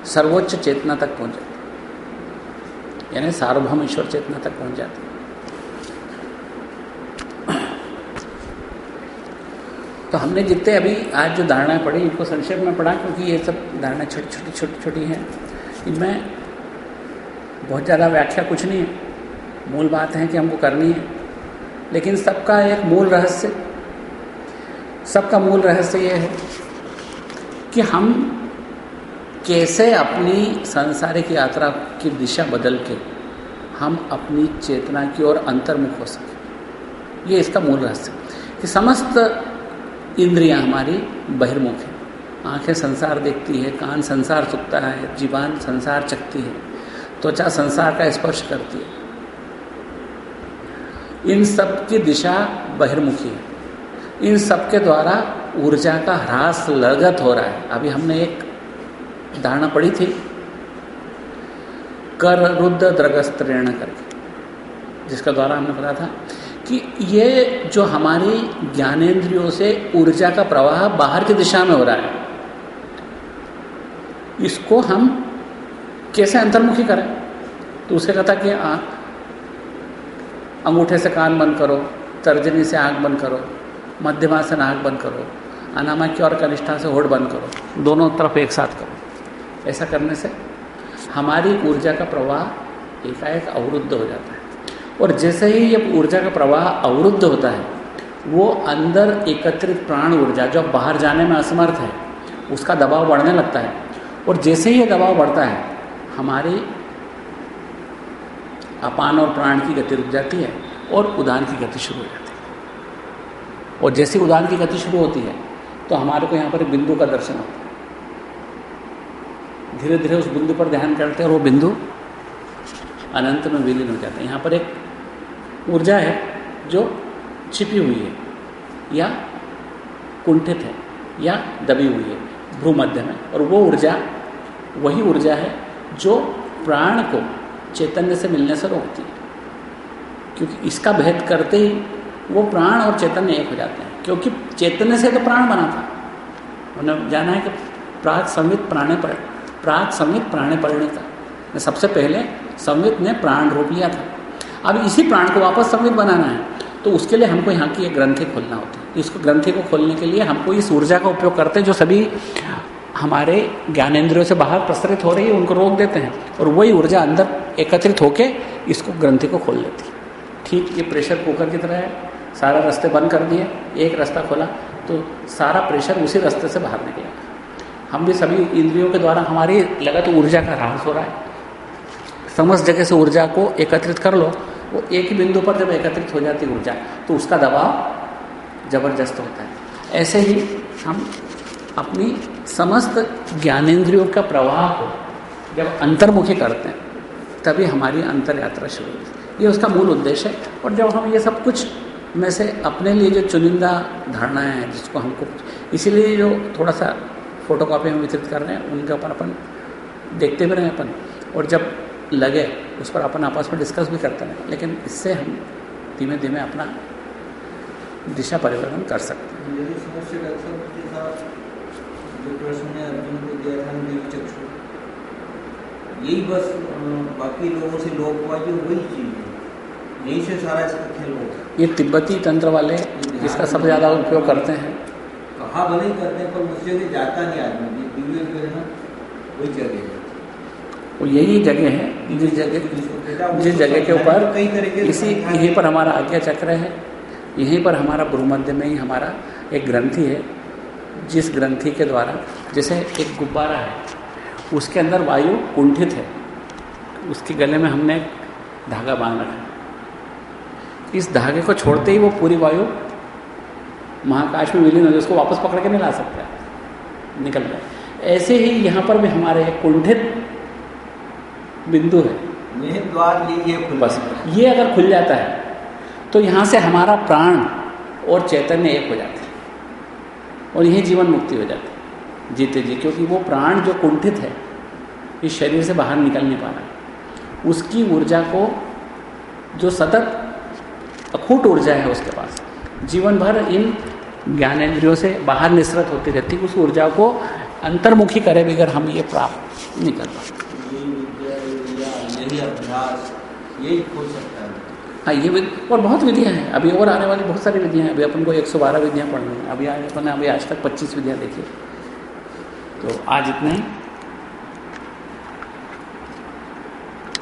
सर्वोच्च चेतना तक पहुँच जाती यानी सार्वभौम ईश्वर चेतना तक पहुँच जाती तो हमने जितने अभी आज जो धारणाएँ पढ़ी, इनको संक्षेप में पढ़ा, क्योंकि ये सब धारणाएँ छोटी छोटी छोटी छोटी हैं। इनमें बहुत ज़्यादा व्याख्या कुछ नहीं है। मूल बात है कि हमको करनी है। लेकिन सबका एक मूल रहस्य, सबका मूल रहस्य ये है कि हम कैसे अपनी सांसारिक यात्रा की दिशा बदल के हम अपनी चेतना की ओर अंतर्मुख हो सके। ये इसका मूल रहस्य। कि समस्त इंद्रियाँ हमारी बहिर्मुख हैं। आँखें संसार देखती है, कान संसार सुखता है, जीवान संसार चखती है, त्वचा संसार का स्पर्श करती है। इन सब की दिशा बहिर्मुखी है। इन सब के द्वारा ऊर्जा का ह्रास लगत हो रहा है। अभी हमने एक धारणा पढ़ी थी कर रुद्ध द्रगस्त्रेण करके जिसका द्वारा हमने बताया था कि ये जो हमारी ज्ञानेन्द्रियों से ऊर्जा का प्रवाह बाहर की दिशा में हो रहा है इसको हम कैसे अंतर्मुखी करें? तो उसे कहता कि आ, अंगूठे से कान बंद करो, तर्जनी से आँख बंद करो मध्यमा से नाक बंद करो अनामाक्य और कनिष्ठा से होठ बंद करो, दोनों तरफ़ एक साथ करो। ऐसा करने से हमारी ऊर्जा का प्रवाह एकाएक अवरुद्ध हो जाता है। और जैसे ही ये ऊर्जा का प्रवाह अवरुद्ध होता है, वो अंदर एकत्रित प्राण ऊर्जा, जो बाहर जाने में असमर्थ है, उसका दबाव बढ़ने लगता है। और जैसे ही ये दबाव बढ़ता है, हमारी अपान और प्राण की गति रुक जाती है और उदान की गति शुरू हो जाती है। और जैसे उदान की गति शुरू होती है तो हमारे को यहाँ पर एक बिंदु का दर्शन होता है। धीरे धीरे उस बिंदु पर ध्यान करते हैं और वो बिंदु अनंत में विलीन हो जाता है। यहाँ पर एक ऊर्जा है जो छिपी हुई है, या कुंठित है, या दबी हुई है भ्रूमध्य में। और वो ऊर्जा, वही ऊर्जा है जो प्राण को चैतन्य से मिलने से रोकती है। क्योंकि इसका भेद करते ही वो प्राण और चैतन्य एक हो जाते हैं। क्योंकि चैतन्य से तो प्राण बना था। उन्होंने जाना है कि प्राग संवित प्राणे पर, प्राग संवित प्राणे परिणिता सबसे पहले संवित ने प्राण रोक लिया था। अब इसी प्राण को वापस संवित बनाना है तो उसके लिए हमको यहाँ की एक ग्रंथि खोलना होती है। इसको ग्रंथि को खोलने के लिए हमको इस ऊर्जा का उपयोग करते हैं, जो सभी हमारे ज्ञानेन्द्रियों से बाहर प्रसरित हो रही है, उनको रोक देते हैं। और वही ऊर्जा अंदर एकत्रित होके इसको ग्रंथि को खोल है। ठीक, ये प्रेशर कुकर की तरह है। सारा रास्ते बंद कर दिए, एक रास्ता खोला तो सारा प्रेशर उसी रास्ते से बाहर निकलेगा हम भी सभी इंद्रियों के द्वारा, हमारी लगत ऊर्जा का ह्रास हो रहा है। समस्त जगह से ऊर्जा को एकत्रित कर लो, वो एक ही बिंदु पर जब एकत्रित हो जाती ऊर्जा तो उसका दबाव ज़बरदस्त होता है। ऐसे ही हम अपनी समस्त ज्ञानेन्द्रियों का प्रवाह को जब अंतर्मुखी करते हैं तभी हमारी अंतर यात्रा शुरू होती ये उसका मूल उद्देश्य है। और जब हम ये सब कुछ में से अपने लिए जो चुनिंदा धारणाएँ हैं, जिसको हमको इसीलिए जो थोड़ा सा फ़ोटो कॉपी में वितरित कर रहे हैं, उनके ऊपर अपन देखते भी रहे अपन। और जब लगे, उस पर अपन आपस में डिस्कस भी करते हैं लेकिन इससे हम धीमे धीमे अपना दिशा परिवर्तन कर सकते हैं जो प्रश्न ने अर्जुन को दिया था यही बस बाकी लोगों से लोग जो वही चीज़ है। यही से सारा इसका खेल होता ये तिब्बती तंत्र वाले इसका सबसे ज़्यादा उपयोग करते हैं? कहा भले ही करते हैं पर मुझसे जाता नहीं आदमी। दिव्य जो है ना वही जगह वो यही जगह है जिस जगह जिस जगह के ऊपर इसी यहीं पर हमारा आज्ञा चक्र है। यहीं पर हमारा भ्रूमध्य में ही हमारा एक ग्रंथि है जिस ग्रंथि के द्वारा जैसे एक गुब्बारा है। उसके अंदर वायु कुंठित है। उसके गले में हमने धागा बाँध रखा है। इस धागे को छोड़ते ही वो पूरी वायु महाकाश में विलीन हो उसको वापस पकड़ के नहीं ला सकता निकल जाए ऐसे ही यहाँ पर भी हमारे एक कुंठित बिंदु है। द्वार ये बस। ये अगर खुल जाता है तो यहाँ से हमारा प्राण और चैतन्य एक हो जाते हैं और यही जीवन मुक्ति हो जाती है। जीते जी क्योंकि वो प्राण जो कुंठित है इस शरीर से बाहर निकल नहीं पा रहा है। उसकी ऊर्जा को जो सतत अखूट ऊर्जा है उसके पास जीवन भर इन ज्ञानेन्द्रियों से बाहर निसरत होती रहती उस ऊर्जा को अंतर्मुखी करे बगैर हम ये प्राप्त नहीं कर पाते। है ये विधि और बहुत विधियाँ हैं। अभी और आने वाली बहुत सारी विधियाँ हैं। अभी अपन को 112 विधियाँ पढ़नी हैं। अभी अपन अभी आज तक 25 विधियाँ देखी तो आज इतना ही।